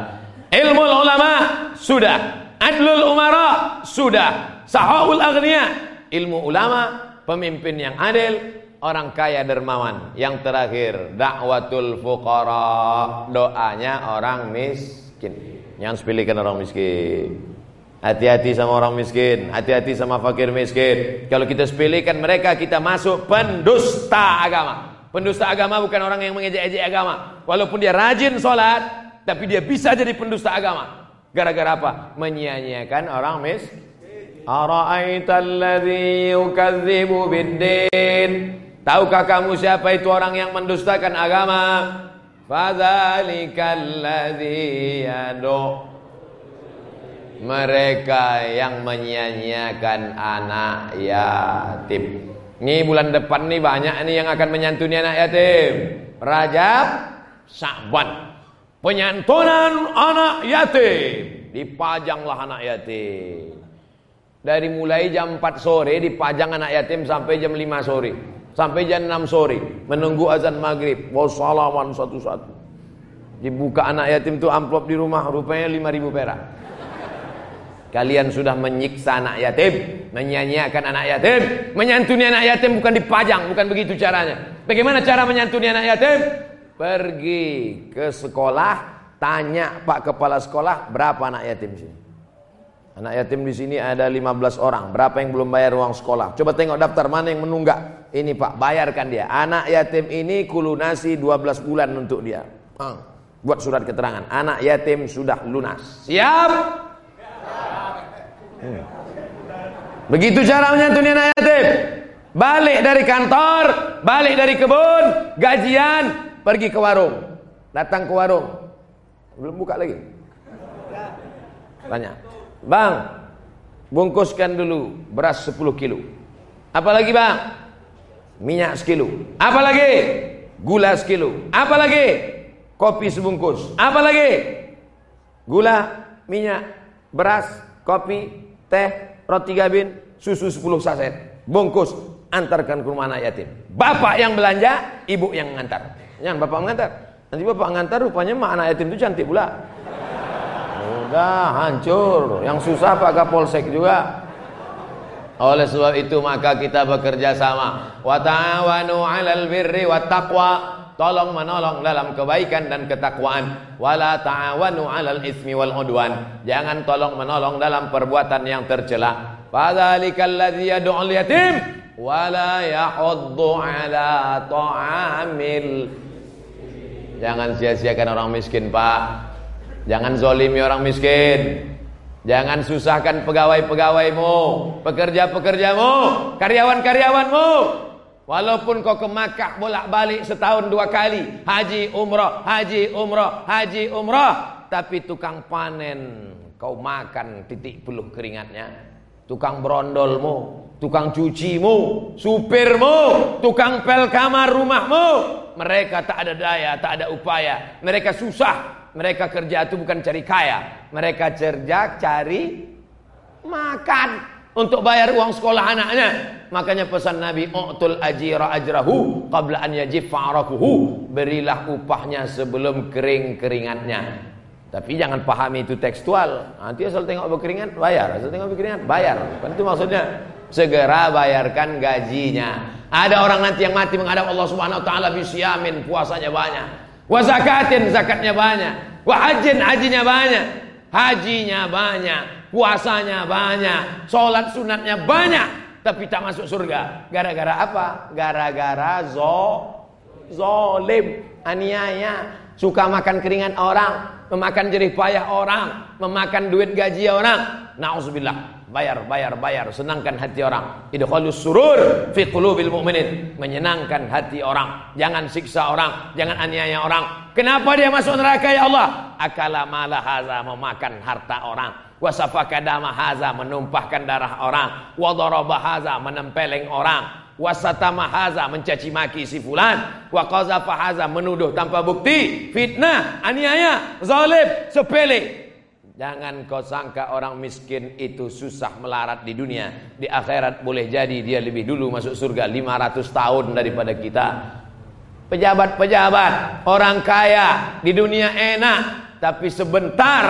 Ilmu ulama sudah, adlul umara sudah, sahahul aghnia, ilmu ulama, pemimpin yang adil, orang kaya dermawan. Yang terakhir, dakwatul fuqara, doanya orang miskin. Jangan sepilihkan orang miskin. Hati-hati sama orang miskin, hati-hati sama fakir miskin. Kalau kita sepelekan mereka, kita masuk pendusta agama. Pendusta agama bukan orang yang mengejek-ejek agama. Walaupun dia rajin sholat, tapi dia bisa jadi pendusta agama. Gara-gara apa? Menyia-nyiakan orang miskin. Ara'aitalladzi yukadzibu biddin. Tahukah kamu siapa itu orang yang mendustakan agama? Fadzalikal ladzi mereka yang menyia-nyiakan anak yatim. Ini bulan depan nih banyak nih yang akan menyantuni anak yatim. Rajab, Sa'ban. Penyantunan anak yatim. Dipajanglah anak yatim. Dari mulai jam 4 sore dipajang anak yatim sampai jam 5 sore. Sampai jam 6 sore. Menunggu azan maghrib. Wassalaman satu-satu. Dibuka anak yatim tuh amplop di rumah. Rupanya 5000 perak. Kalian sudah menyiksa anak yatim, menyanyiakan anak yatim, menyantuni anak yatim bukan dipajang, bukan begitu caranya. Bagaimana cara menyantuni anak yatim? Pergi ke sekolah, tanya Pak Kepala Sekolah berapa anak yatim sini. Anak yatim di sini ada 15 orang. Berapa yang belum bayar uang sekolah? Coba tengok daftar mana yang menunggak. Ini Pak, bayarkan dia. Anak yatim ini kulunasi 12 bulan untuk dia. Buat surat keterangan. Anak yatim sudah lunas. Siap? Hmm. Begitu cara menyantuni anak yatim. Balik dari kantor, balik dari kebun, gajian, pergi ke warung. Datang ke warung. Belum buka lagi. Tanya. Bang, bungkuskan dulu beras 10 kilo. Apalagi bang? Minyak sekilo. Apalagi? Gula sekilo. Apalagi? Kopi sebungkus. Apalagi? Gula, minyak, beras, kopi, teh, roti gabin, susu 10 saset, bungkus, antarkan ke rumah anak yatim. Bapak yang belanja, ibu yang mengantar. Yang bapak mengantar. Nanti bapak mengantar rupanya mak anak yatim itu cantik pula. Udah hancur. Yang susah Pak Kapolsek juga. Oleh sebab itu maka kita bekerja sama. Wa ta'awanu 'alal birri wat taqwa. Tolong menolong dalam kebaikan dan ketakwaan. Wala ta'awanu 'alal ismi wal udwan. Jangan tolong menolong dalam perbuatan yang tercela. Fadzalikal ladzi yad'ul yatim. Wala yahuddu 'ala ta'amil. Jangan sia-siakan orang miskin Pak jangan zolimi orang miskin Jangan susahkan pegawai-pegawaimu, pekerja-pekerjamu, karyawan-karyawanmu. Walaupun kau ke Makkah bolak-balik setahun dua kali, haji umrah, haji umrah, haji umrah, tapi tukang panen kau makan titik peluh keringatnya. tukang brondolmu, tukang cucimu, supirmu, tukang pel kamar rumahmu. Mereka tak ada daya, tak ada upaya. Mereka susah. Mereka kerja itu bukan cari kaya. Mereka kerja cari makan untuk bayar uang sekolah anaknya. Makanya pesan Nabi, "U'tul ajira ajrahu qabla an yajif fa'rakuhu." Berilah upahnya sebelum kering keringatnya. Tapi jangan pahami itu tekstual. Nanti asal tengok berkeringat bayar, asal tengok berkeringat bayar. Kan itu maksudnya. Segera bayarkan gajinya. Ada orang nanti yang mati menghadap Allah Subhanahu wa taala bisiamin, puasanya banyak. Wa zakatin, zakatnya banyak. Wa hajin, hajinya banyak. Hajinya banyak puasanya banyak, sholat sunatnya banyak, tapi tak masuk surga. Gara-gara apa? Gara-gara zo, zolim, aniaya, suka makan keringan orang, memakan jerih payah orang, memakan duit gaji orang. Nauzubillah. Bayar, bayar, bayar, senangkan hati orang. Idkhalus surur fi qulubil mu'minin. Menyenangkan hati orang. Jangan siksa orang, jangan aniaya orang. Kenapa dia masuk neraka ya Allah? Akala mala haza memakan harta orang wasafaka dama haza menumpahkan darah orang wadaraba haza menempeleng orang wasatama haza mencaci maki si fulan. Wa qazafa haza menuduh tanpa bukti. Fitnah aniaya zalim sepele. Jangan kau sangka orang miskin itu susah melarat di dunia. Di akhirat boleh jadi dia lebih dulu masuk surga 500 tahun daripada kita. Pejabat-pejabat, orang kaya di dunia enak. Tapi sebentar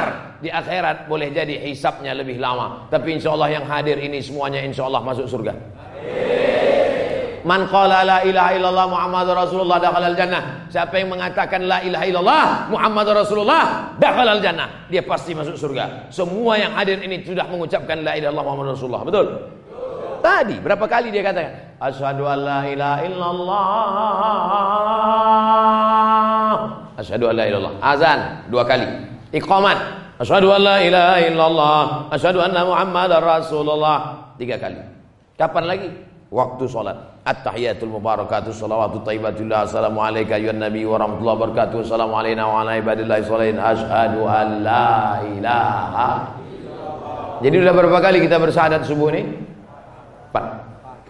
di akhirat boleh jadi hisapnya lebih lama. Tapi insya Allah yang hadir ini semuanya insya Allah masuk surga. Man qala la ilaha illallah Muhammad Rasulullah dakhalal jannah. Siapa yang mengatakan la ilaha illallah Muhammad Rasulullah dakhalal jannah, dia pasti masuk surga. Semua yang hadir ini sudah mengucapkan la ilaha illallah Muhammad Rasulullah. Betul? Tadi berapa kali dia katakan? Asyhadu an la ilaha illallah. Asyhadu an la illallah. Azan dua kali. Iqamat Asyhadu an la ilaha illallah, asyhadu anna Muhammadar Rasulullah. Tiga kali. Kapan lagi? Waktu salat. At-tahiyatul mubarakatuh salawatu taibatullah assalamu alayka ya nabi wa rahmatullahi wabarakatuh assalamu alayna wa ibadillahi sholihin asyhadu an la ilaha Jadi sudah berapa kali kita bersyahadat subuh ini? Empat.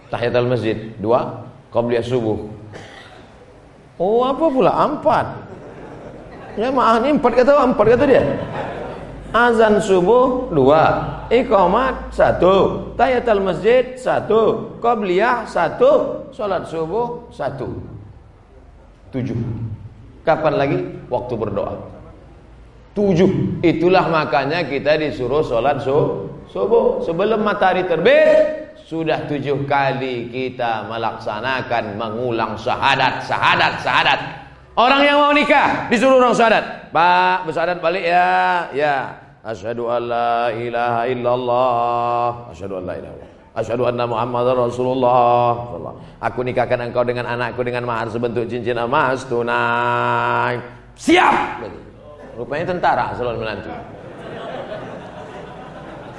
Tahiyatul masjid. Dua. Qabliyah subuh. Oh apa pula? Empat. Ya maaf ini empat kata empat kata dia azan subuh dua, iqamat satu, tahiyatul masjid satu, qabliyah satu, sholat subuh satu. Tujuh. Kapan lagi? Waktu berdoa. Tujuh. Itulah makanya kita disuruh sholat subuh. Sebelum matahari terbit, sudah tujuh kali kita melaksanakan mengulang syahadat, syahadat, syahadat. Orang yang mau nikah disuruh orang syahadat. Pak, bersyahadat balik ya. Ya. Asyhadu an la ilaha illallah. Asyhadu an la ilaha illallah. Asyhadu anna Muhammadar Rasulullah. Aku nikahkan engkau dengan anakku dengan mahar sebentuk cincin emas tunai. Siap. Rupanya tentara selalu menantu.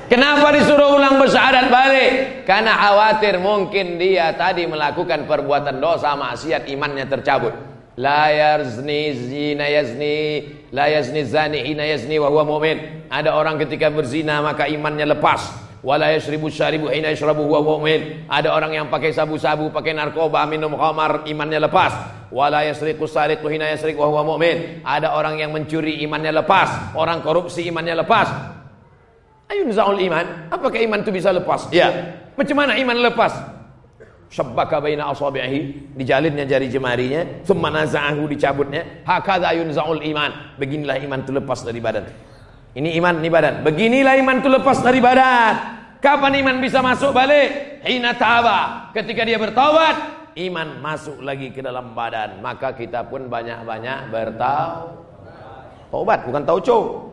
Kenapa disuruh ulang bersyahadat balik? Karena khawatir mungkin dia tadi melakukan perbuatan dosa maksiat imannya tercabut. La yazni zina yazni La yazni zani hina yazni wa huwa mu'min Ada orang ketika berzina maka imannya lepas. Wala yashribu syaribu hina yashrabu huwa mu'min. Ada orang yang pakai sabu-sabu, pakai narkoba, minum khamar imannya lepas. Wala yasriqu sariqu hina yasriqu wa huwa mu'min. Ada orang yang mencuri imannya lepas. Orang korupsi imannya lepas. Ayun za'ul iman? Apakah iman itu bisa lepas? Ya. Macam mana iman lepas? Syabbaka baina asabihi dijalinnya jari jemarinya. Thumma naza'ahu dicabutnya. Hakadha yunza'ul iman. Beginilah iman itu lepas dari badan. Ini iman ini badan. Beginilah iman itu lepas dari badan. Kapan iman bisa masuk balik? Hina taba. Ketika dia bertaubat iman masuk lagi ke dalam badan. Maka kita pun banyak-banyak bertaubat. Bukan tauco.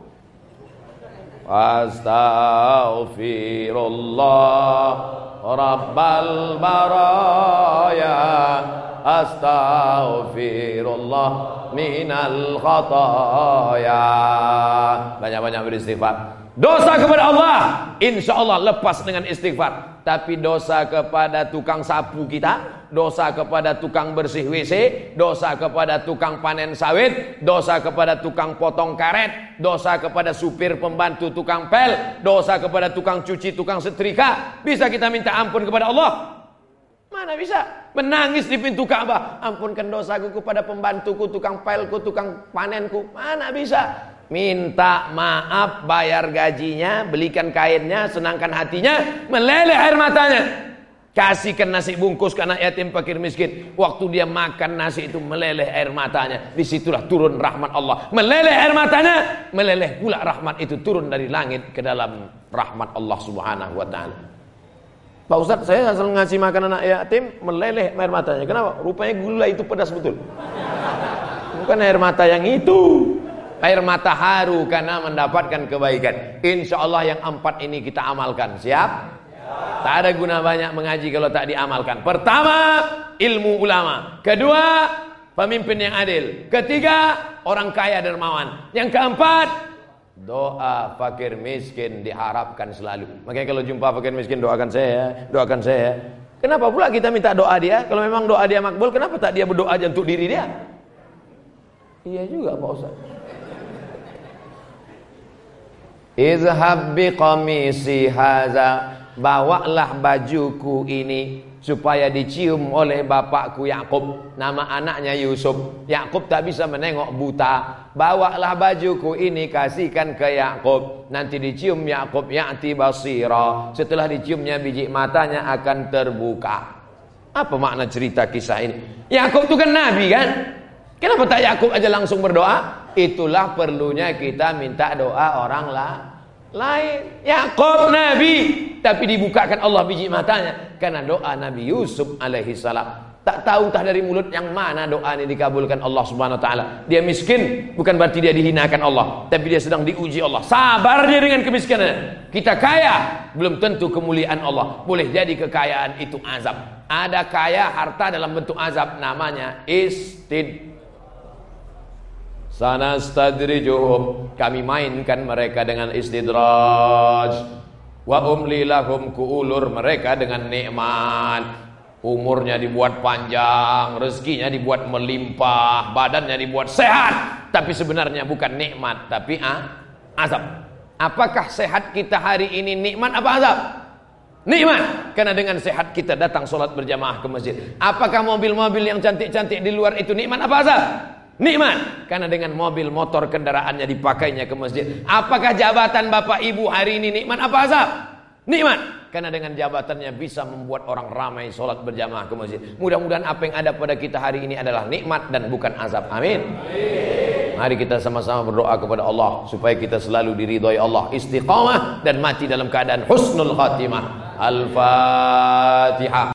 Astaghfirullah Rabbal baraya Astaghfirullah minal khataya Banyak-banyak beristighfar Dosa kepada Allah, insya Allah lepas dengan istighfar. Tapi dosa kepada tukang sapu kita, dosa kepada tukang bersih WC, dosa kepada tukang panen sawit, dosa kepada tukang potong karet, dosa kepada supir pembantu tukang pel, dosa kepada tukang cuci, tukang setrika. Bisa kita minta ampun kepada Allah? Mana bisa? Menangis di pintu Ka'bah. Ampunkan dosaku kepada pembantuku, tukang pelku, tukang panenku. Mana bisa? Minta maaf, bayar gajinya, belikan kainnya, senangkan hatinya, meleleh air matanya. Kasihkan nasi bungkus anak yatim fakir miskin. Waktu dia makan nasi itu meleleh air matanya. Di situlah turun rahmat Allah. Meleleh air matanya, meleleh pula rahmat itu turun dari langit ke dalam rahmat Allah subhanahu wa ta'ala. Pak Ustadz, saya asal ngasih makan anak yatim, meleleh air matanya. Kenapa? Rupanya gula itu pedas betul. Bukan air mata yang itu air mata haru karena mendapatkan kebaikan. Insya Allah yang empat ini kita amalkan. Siap? Tak ada guna banyak mengaji kalau tak diamalkan. Pertama, ilmu ulama. Kedua, pemimpin yang adil. Ketiga, orang kaya dermawan. Yang keempat, doa fakir miskin diharapkan selalu. Makanya kalau jumpa fakir miskin doakan saya, doakan saya. Kenapa pula kita minta doa dia? Kalau memang doa dia makbul, kenapa tak dia berdoa aja untuk diri dia? Iya juga Pak Ustaz. Izhab biqamisi haza. Bawalah bajuku ini Supaya dicium oleh bapakku Yakub Nama anaknya Yusuf. Yakub tak bisa menengok buta. Bawalah bajuku ini Kasihkan ke Yakub Nanti dicium Yakub Ya'ti basira. Setelah diciumnya biji matanya akan terbuka. Apa makna cerita kisah ini? Yakub itu kan Nabi kan? Kenapa tak Yakub aja langsung berdoa Itulah perlunya kita minta doa orang lah lain. Yakub Nabi, tapi dibukakan Allah biji matanya karena doa Nabi Yusuf alaihi salam. Tak tahu tah dari mulut yang mana doa ini dikabulkan Allah Subhanahu wa taala. Dia miskin bukan berarti dia dihinakan Allah, tapi dia sedang diuji Allah. Sabar dia dengan kemiskinan. Kita kaya belum tentu kemuliaan Allah. Boleh jadi kekayaan itu azab. Ada kaya harta dalam bentuk azab namanya istid Sanastadrijuhum kami mainkan mereka dengan istidraj. Wa umli lahum kuulur mereka dengan nikmat. Umurnya dibuat panjang rezekinya dibuat melimpah badannya dibuat sehat. Tapi sebenarnya bukan nikmat tapi ah, azab. Apakah sehat kita hari ini nikmat apa azab? Nikmat. Karena dengan sehat kita datang sholat berjamaah ke masjid. Apakah mobil-mobil yang cantik-cantik di luar itu nikmat apa azab? Nikmat karena dengan mobil motor kendaraannya dipakainya ke masjid. Apakah jabatan Bapak Ibu hari ini nikmat apa azab? Nikmat karena dengan jabatannya bisa membuat orang ramai sholat berjamaah ke masjid. Mudah-mudahan apa yang ada pada kita hari ini adalah nikmat dan bukan azab. Amin. Mari kita sama-sama berdoa kepada Allah supaya kita selalu diridhoi Allah, istiqamah dan mati dalam keadaan husnul khatimah. Al-Fatihah.